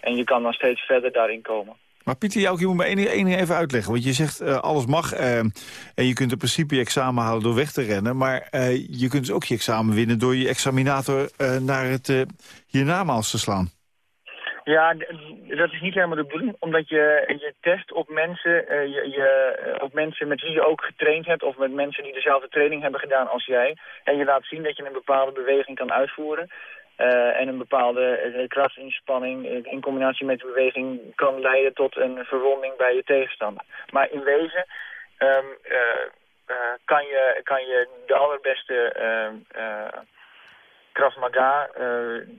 En je kan dan steeds verder daarin komen. Maar Pieter je moet me één ding even uitleggen. Want je zegt uh, alles mag uh, en je kunt in principe je examen halen door weg te rennen. Maar uh, je kunt dus ook je examen winnen door je examinator naar het hiernamaals te slaan. Ja, dat is niet helemaal de bedoeling, omdat je, je test op mensen, eh, je, je, eh, op mensen met wie je ook getraind hebt, of met mensen die dezelfde training hebben gedaan als jij. En je laat zien dat je een bepaalde beweging kan uitvoeren. Eh, en een bepaalde eh, krachtinspanning eh, in combinatie met de beweging kan leiden tot een verwonding bij je tegenstander. Maar in wezen ehm, eh, eh, kan, je, kan je de allerbeste eh,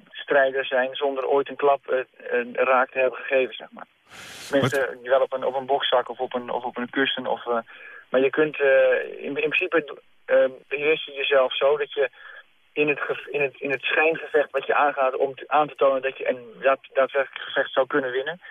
strijder zijn zonder ooit een klap raak te hebben gegeven, zeg maar. Tenminste, wel op een, op een bokzak of op een, of op een kussen. Of, maar je kunt in, in principe eh beheers je jezelf zo dat je in het, in het, in het schijngevecht wat je aangaat om te- aan te tonen dat je een daad, daadwerkelijk gevecht zou kunnen winnen.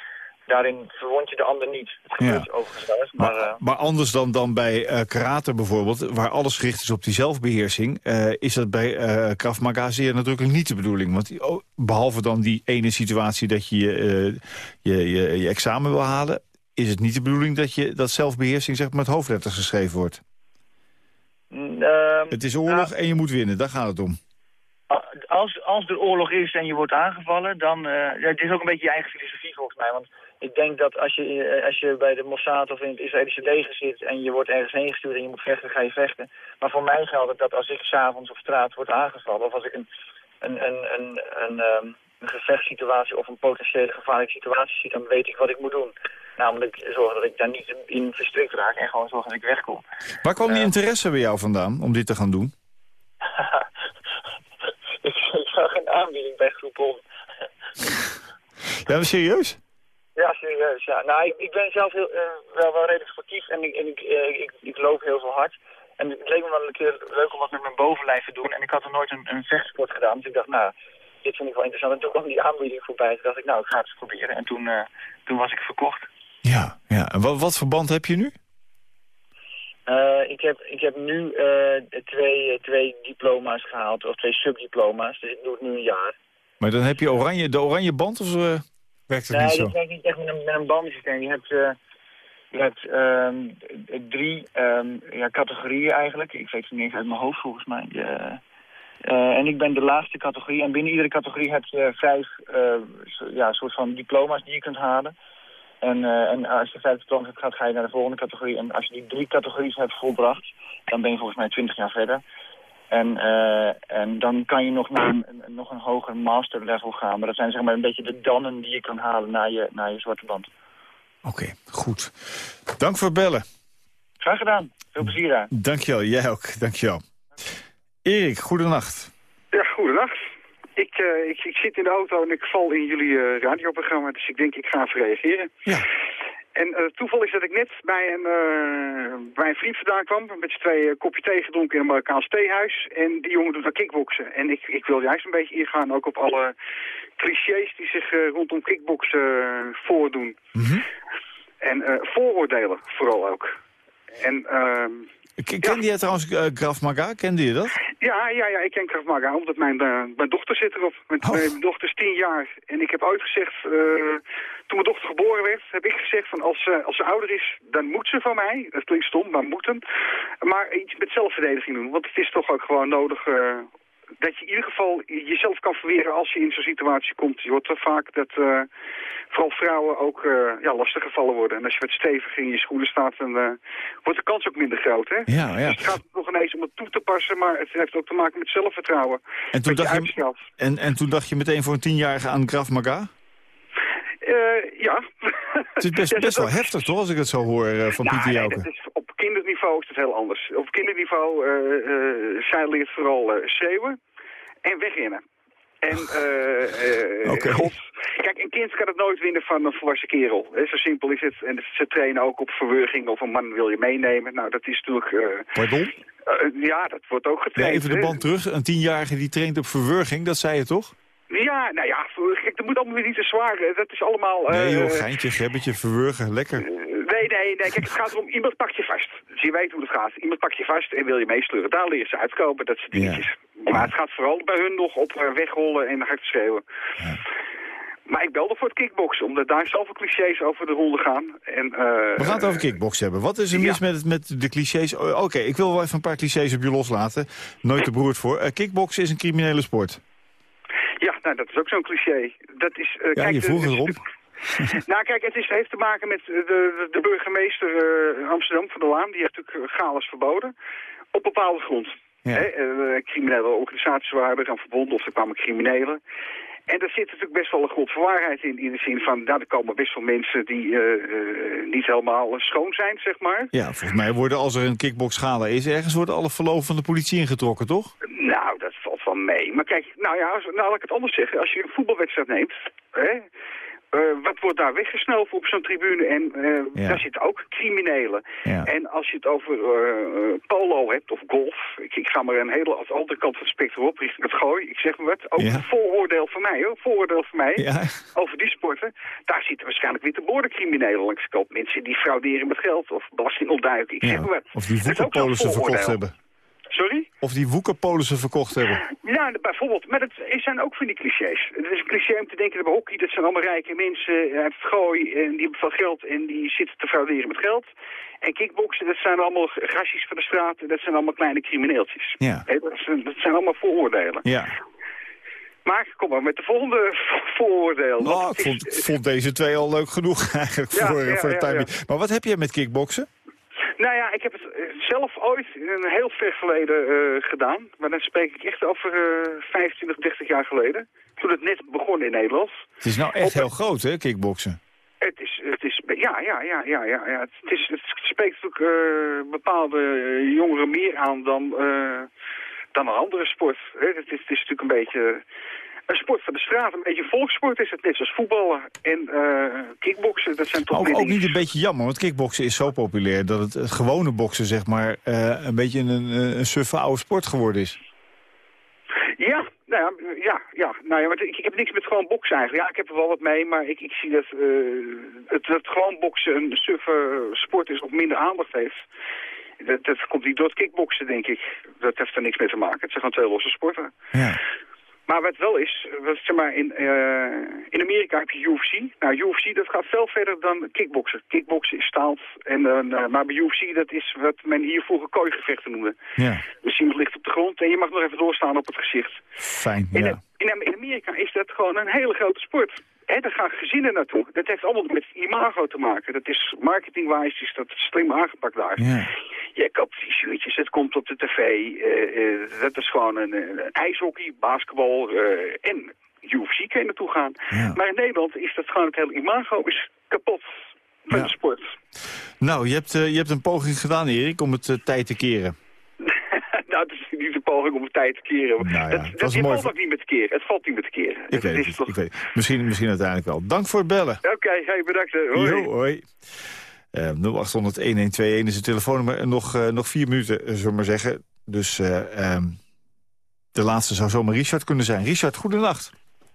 Daarin verwond je de ander niet. Het gebeurt Ja. overigens wel eens, maar... Maar, eh, maar anders dan, dan bij eh, karate bijvoorbeeld, waar alles gericht is op die zelfbeheersing... eh, is dat bij eh Krav Maga zeer nadrukkelijk niet de bedoeling. Want oh, behalve dan die ene situatie dat je je, je, je je examen wil halen... is het niet de bedoeling dat, je, dat zelfbeheersing zeg maar, met hoofdletters geschreven wordt. Ehm, Het is oorlog en je moet winnen, daar gaat het om. als, als er oorlog is en je wordt aangevallen, dan... eh, ja, het is ook een beetje je eigen filosofie volgens mij. Want ik denk dat als je, eh, als je bij de Mossad of in het Israëlische leger zit... en je wordt ergens heen gestuurd en je moet vechten, ga je vechten. Maar voor mij geldt het dat als ik s'avonds op straat word aangevallen... of als ik een, een, een, een, een, ehm, een gevechtssituatie of een potentiële gevaarlijke situatie zie... dan weet ik wat ik moet doen. Namelijk zorgen dat ik daar niet in verstrikt raak en gewoon zorgen dat ik wegkom. Waar kwam die interesse bij jou vandaan om dit te gaan doen? ik, ik zag een aanbieding bij Groupon. Ja, maar serieus? Ja, serieus. Ja. Nou, ik, ik ben zelf heel, eh, wel, wel redelijk sportief en ik, en ik, eh, ik, ik loop heel veel hard. En het leek me wel een keer leuk om wat met mijn bovenlijf te doen. En ik had er nooit een, een vechtsport gedaan. Dus ik dacht, nou, dit vind ik wel interessant. En toen kwam die aanbieding voorbij. Toen dacht ik, nou, ik ga het eens proberen. En toen, eh, toen was ik verkocht. Ja, ja. En wat, wat voor band heb je nu? Eh, ik, heb, ik heb nu eh, twee, twee diploma's gehaald, of twee subdiploma's. Dus ik doe het nu een jaar. Maar dan heb je oranje, de oranje band of werkt het nee, niet zo? dat werkt niet echt met een, met een bandensysteem. Je hebt, je hebt ehm, drie ehm, ja, categorieën eigenlijk. Ik weet het niet eens uit mijn hoofd volgens mij. Je- eh, en ik ben de laatste categorie. En binnen iedere categorie heb je vijf so- ja, soort van diploma's die je kunt halen. En, eh, en als je vijf diploma's hebt gehad, ga je naar de volgende categorie. En als je die drie categorieën hebt volbracht, dan ben je volgens mij twintig jaar verder. En, en dan kan je nog naar een, nog een hoger master level gaan. Maar dat zijn zeg maar een beetje de dannen die je kan halen naar je, naar je zwarte band. Oké, goed. Dank voor het bellen. Graag gedaan. Veel plezier daar. Dankjewel, jij ook. Dankjewel. Erik, goedenacht. Ja, goedendag. Ik, eh, ik, ik zit in de auto en ik val in jullie eh, radioprogramma, dus ik denk ik ga even reageren. Ja. En eh, het toeval is dat ik net bij een, eh, bij een vriend vandaan kwam, met z'n twee kopje thee gedronken in een Marokkaans theehuis. En die jongen doet aan kickboksen. En ik, ik wil juist een beetje ingaan ook op alle clichés die zich eh, rondom kickboksen eh, voordoen. En eh, vooroordelen vooral ook. En... ehm Kende jij trouwens eh Graf Maga? Kende je dat? ja, ja, ja, ik ken Krav Maga, omdat mijn, eh, mijn dochter zit erop. Mijn, mijn dochter is tien jaar. En ik heb ooit gezegd, eh, toen mijn dochter geboren werd, heb ik gezegd van als, ze als ze ouder is, dan moet ze van mij. Dat klinkt stom, maar moeten. Maar iets met zelfverdediging doen. Want het is toch ook gewoon nodig dat je in ieder geval jezelf kan verweren als je in zo'n situatie komt. Je hoort toch vaak dat eh, vooral vrouwen ook eh ja, lastig gevallen worden. En als je wat stevig in je schoenen staat, dan eh, wordt de kans ook minder groot. Hè? Ja, ja. Dus het gaat nog ineens om het toe te passen, maar het heeft ook te maken met zelfvertrouwen. En toen, je dacht je, en, en toen dacht je meteen voor een tienjarige aan Graf Maga? Ja. Het is best, Ja, best wel heftig, toch, als ik het zo hoor van Nou, Pieter Jouke? Kinderniveau is het heel anders. Op kinderniveau, eh eh zij leert vooral eh, schreeuwen en wegrennen. En, Oké. God. Kijk, een kind kan het nooit winnen van een volwassen kerel. Hè, zo simpel is het. En ze trainen ook op verwerging of een man wil je meenemen. Nou, dat is natuurlijk... eh, Pardon? ja, dat wordt ook getraind. even de band terug. Een tienjarige die traint op verwurging, dat zei je toch? Ja, nou ja, kijk, dat moet allemaal weer niet te zwaar. Dat is allemaal... Nee joh, geintje, gebbetje, verwurgen, lekker. Nee, nee, nee. Kijk, het gaat erom, iemand pakt je vast. Dus je weet hoe het gaat. Iemand pakt je vast en wil je meesleuren. Daar leer je ze uitkomen, dat soort dingetjes. Maar het gaat vooral bij hun nog op eh, wegrollen en hard schreeuwen. Maar ik belde voor het kickboksen, omdat daar zoveel clichés over de ronde gaan. En, eh, We gaan het over kickbox hebben. Wat is er mis met, het- met de clichés? Oké, ik wil wel even een paar clichés op je loslaten. Nooit te beroerd voor. Eh kickboksen is een criminele sport. Ja, nou, dat is ook zo'n cliché. Dat is, Ja, kijk, je de- vroeg de- erop. nou, kijk, het is, heeft te maken met de, de, de burgemeester eh, Amsterdam van der Laan. Die heeft natuurlijk galas verboden op bepaalde grond. Ja. Hè, eh, criminele organisaties waren aan verbonden of er kwamen criminelen. En daar zit natuurlijk best wel een grond van waarheid in. In de zin van, nou, er komen best wel mensen die eh, eh, niet helemaal schoon zijn, zeg maar. Ja, volgens mij worden als er een kickboxgala is ergens... worden alle verloven van de politie ingetrokken, toch? Nou, dat valt wel mee. Maar kijk, nou ja, als, nou laat ik het anders zeggen. Als je een voetbalwedstrijd neemt, hè, eh, wat wordt daar weggesnoven op zo'n tribune? En eh, Ja. daar zitten ook criminelen. Ja. En als je het over eh, polo hebt, of golf... Ik, ik ga maar een hele andere kant van het spectrum op, richting het gooi. Ik zeg maar wat, ook Ja. een vooroordeel van mij, hoor. Vooroordeel van mij over die sporten. Daar zitten waarschijnlijk witte borden criminelen langs de kant. Mensen die frauderen met geld of belasting ontduiken. Ik zeg maar wat. Of die woekerpolissen verkocht hebben. Sorry? Of die woekerpolissen verkocht hebben. Ja, bijvoorbeeld. Maar het zijn ook van die clichés. Het is een cliché om te denken dat bij hockey, dat zijn allemaal rijke mensen uit het gooi en die hebben veel geld en die zitten te frauderen met geld. En kickboksen, dat zijn allemaal gastjes van de straat, dat zijn allemaal kleine crimineeltjes. Ja. Dat, zijn, dat zijn allemaal vooroordelen. Ja. Maar kom maar met de volgende vooroordeel. Nou, ik is- vond, vond deze twee al leuk genoeg eigenlijk Ja, voor, ja, voor het timing. Maar wat heb jij met kickboksen? Nou ja, ik heb het eh, zelf ooit in een heel ver verleden eh, gedaan. Maar dan spreek ik echt over eh 25, 30 jaar geleden. Toen het net begon in Nederland. Het is nou echt heel groot, hè, kickboksen? Het is, het is, ja, ja, ja, ja, ja, ja. Het, is, het spreekt natuurlijk eh, bepaalde eh, jongeren meer aan dan, eh, dan een andere sport. Hè. Het, is, het is natuurlijk een beetje een sport van de straat, een beetje volkssport is het, net zoals voetballen en eh kickboksen. Dat zijn toch Ook, ook niet een beetje jammer, want kickboksen is zo populair... dat het, het gewone boksen, zeg maar, eh, een beetje een, een, suffe oude sport geworden is. Ja, nou ja, ja, ja. Nou ja, want ik, ik heb niks met gewoon boksen eigenlijk. Ja, ik heb er wel wat mee, maar ik, ik zie dat eh, het, het gewoon boksen een suffe sport is of minder aandacht heeft. Dat, dat komt niet door het kickboksen, denk ik. Dat heeft er niks mee te maken. Het zijn gewoon twee losse sporten. Ja. Maar wat wel is, wat, zeg maar, in, eh, in Amerika heb je UFC. Nou, UFC dat gaat veel verder dan kickboksen. Kickboksen is staald. En, eh, maar bij UFC dat is wat men hier vroeger kooigevechten noemde. Ja, iemand ligt op de grond en je mag nog even doorstaan op het gezicht. fijn, In, ja. In Amerika is dat gewoon een hele grote sport. Hè, daar gaan gezinnen naartoe. Dat heeft allemaal met imago te maken. Dat is marketingwijs is dat slim aangepakt daar. Ja. Je koopt t-shirtjes, het komt op de tv. eh, dat is gewoon een, een ijshockey, basketbal eh, en UFC kan je naartoe gaan. Ja. Maar in Nederland is dat gewoon het hele imago is kapot van Ja. de sport. Nou, je hebt, je hebt een poging gedaan, Erik, om het tijd te keren. nou, het is niet poging om het tijd te keren. Nou ja, dat, het dat, valt ook niet met te keren. Het valt niet met te keren. Ik Het weet is het, toch- ik weet het. Misschien, misschien uiteindelijk wel. Dank voor het bellen. Oké, hey, bedankt. hè. Hoi. Jo, hoi. Eh 0800-1121 is het telefoonnummer. En nog, eh, nog vier minuten, eh, zullen we maar zeggen. Dus eh, ehm, de laatste zou zomaar Richard kunnen zijn. Richard, goedenacht.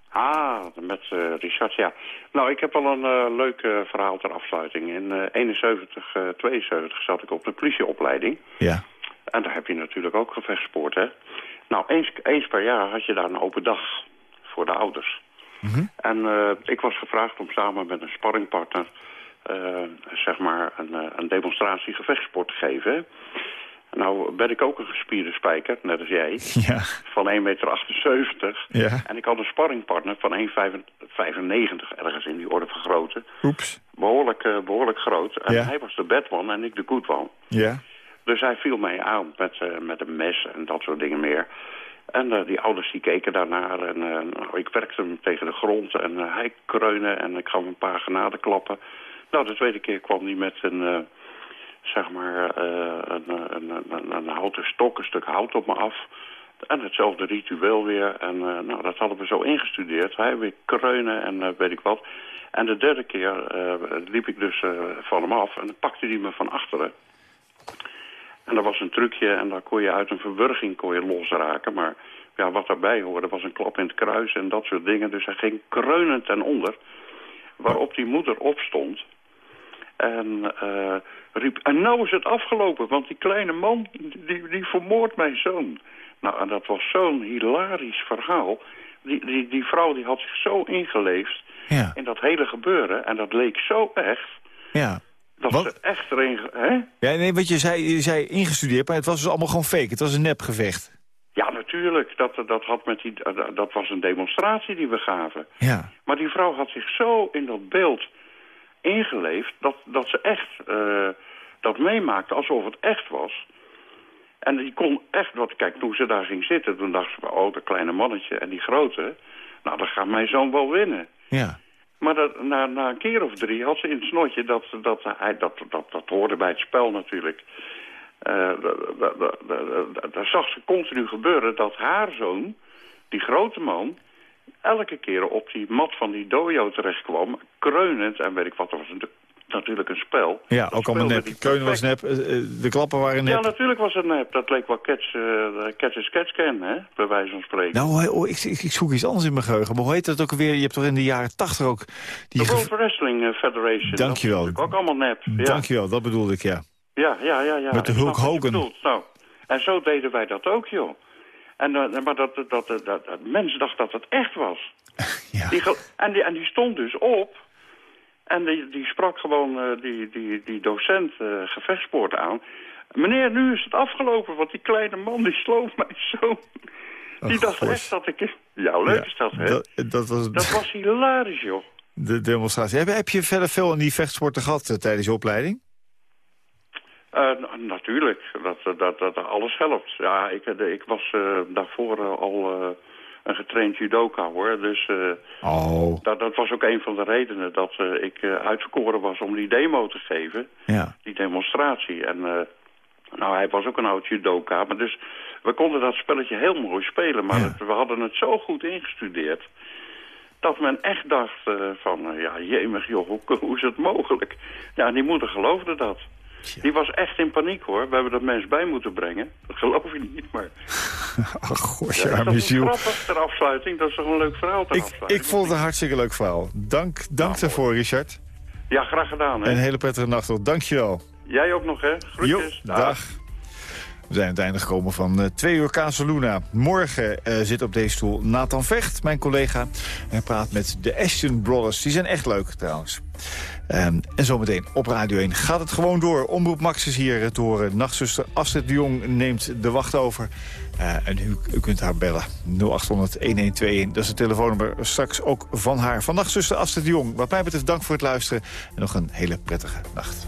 Ah, met eh, Richard, ja. Nou, ik heb al een eh, leuk eh, verhaal ter afsluiting. In eh 71, eh 72 zat ik op de politieopleiding. Ja. En daar heb je natuurlijk ook gevechtsport, hè. Nou, eens, eens per jaar had je daar een open dag voor de ouders. En eh, ik was gevraagd om samen met een sparringpartner... eh, zeg maar een, eh, een demonstratie gevechtsport te geven. hè. Nou ben ik ook een gespierde spijker, net als jij, Ja. van 1,78 meter. Ja. En ik had een sparringpartner van 1,95 ergens in die orde van grootte. Oeps. Behoorlijk, eh, behoorlijk groot. En Ja. hij was de bedman en ik de good one. Ja. Dus hij viel mij aan met, eh, met een mes en dat soort dingen meer. En eh, die ouders die keken daarnaar en eh, ik werkte hem tegen de grond en hij kreunde en ik gaf hem een paar genadeklappen. Nou, de tweede keer kwam hij met een, zeg maar, een, een, een, een, houten stok, een stuk hout op me af. En hetzelfde ritueel weer. En nou, dat hadden we zo ingestudeerd. Hij weer kreunen en weet ik wat. En de derde keer liep ik dus van hem af en pakte hij me van achteren. En dat was een trucje en daar kon je uit een verwurging kon je losraken. Maar ja, wat daarbij hoorde was een klap in het kruis en dat soort dingen. Dus hij ging kreunend ten onder. Waarop die moeder opstond. En eh, riep, en nou is het afgelopen, want die kleine man, die, die vermoordt mijn zoon. Nou, en dat was zo'n hilarisch verhaal. Die, die, die vrouw die had zich zo ingeleefd Ja. in dat hele gebeuren. En dat leek zo echt, Ja. Dat Wat? ze echt erin... Hè? Ja, nee, wat je zei, je zei ingestudeerd, maar het was dus allemaal gewoon fake. Het was een nepgevecht. Ja, natuurlijk. Dat, dat, had met die, dat was een demonstratie die we gaven. Ja. Maar die vrouw had zich zo in dat beeld ingeleefd... dat, dat ze echt uh, dat meemaakte alsof het echt was. En die kon echt wat... Kijk, toen ze daar ging zitten, toen dacht ze... oh, dat kleine mannetje en die grote... nou, dan gaat mijn zoon wel winnen. Ja. Maar dat, na, na een keer of drie had ze in het snotje... dat, dat, dat, dat, dat hoorde bij het spel natuurlijk... Uh, daar zag ze continu gebeuren dat haar zoon, die grote man elke keer op die mat van die dojo terecht kwam, kreunend en weet ik wat, dat was een, natuurlijk een spel. Ja, dat ook allemaal nep. Kreunen was nep, eh, de klappen waren nep. Ja, natuurlijk was het nep. Dat leek wel catch, uh, catch and sketch can, hè, bij wijze van spreken. Nou, oh, ik, ik, ik, zoek iets anders in mijn geheugen. Maar hoe heet dat ook alweer? Je hebt toch in de jaren tachtig ook... Die de World Wrestling Federation. Dankjewel. Dat ook allemaal nep. Ja. Dankjewel, dat bedoelde ik, ja. Ja, ja, ja. ja. Met de Hulk Hogan. Nou, en zo deden wij dat ook, joh. En, uh, maar dat, dat, dat, dat, dat mensen dachten dat het echt was. ja. Die, en, die, en die stond dus op. En die, die sprak gewoon uh, die, die, die docent uh, gevechtspoort aan. Meneer, nu is het afgelopen, want die kleine man die sloof mij zo. Die Oh, dacht echt dat ik... Ja, leuk Ja, is dat, hè? Dat, dat was Dat was hilarisch, joh. de demonstratie. Heb, heb je verder veel in die vechtsporten gehad eh, tijdens je opleiding? Eh, na- natuurlijk, dat, dat, dat, alles helpt. Ja, ik, eh, ik was eh, daarvoor eh, al eh, een getraind judoka, hoor. Dus eh, Oh, dat, dat was ook een van de redenen dat eh, ik eh, uitverkoren was om die demo te geven. ja. Die demonstratie. En nou, hij was ook een oud judoka. Maar dus we konden dat spelletje heel mooi spelen. Maar Ja. het- we hadden het zo goed ingestudeerd... dat men echt dacht van, ja, jemig joh, hoe, hoe is het mogelijk? Ja, die moeder geloofde dat. Die was echt in paniek hoor. We hebben dat mens bij moeten brengen. Dat geloof je niet, maar... Ach, gosh, Ja, is arme dat niet ziel. grappig ter afsluiting? Dat is toch een leuk verhaal ter Ik, afsluiting? ik vond het een hartstikke leuk verhaal. Dank, dank Nou, daarvoor, Richard. Ja, graag gedaan hè. En een hele prettige nacht nog. Dankjewel. Jij ook nog hè. Groetjes. Jo, dag. We zijn aan het einde gekomen van eh, twee uur Casaluna. Morgen eh, zit op deze stoel Nathan Vecht, mijn collega. Hij praat met de Ashton Brothers. Die zijn echt leuk trouwens. Ehm, en zometeen op Radio 1 gaat het gewoon door. Omroep Max is hier het horen. Nachtzuster Astrid de Jong neemt de wacht over. Eh, en u, u kunt haar bellen. 0800-1121. Dat is het telefoonnummer straks ook van haar. Van Nachtzuster Astrid de Jong. Wat mij betreft dank voor het luisteren. En nog een hele prettige nacht.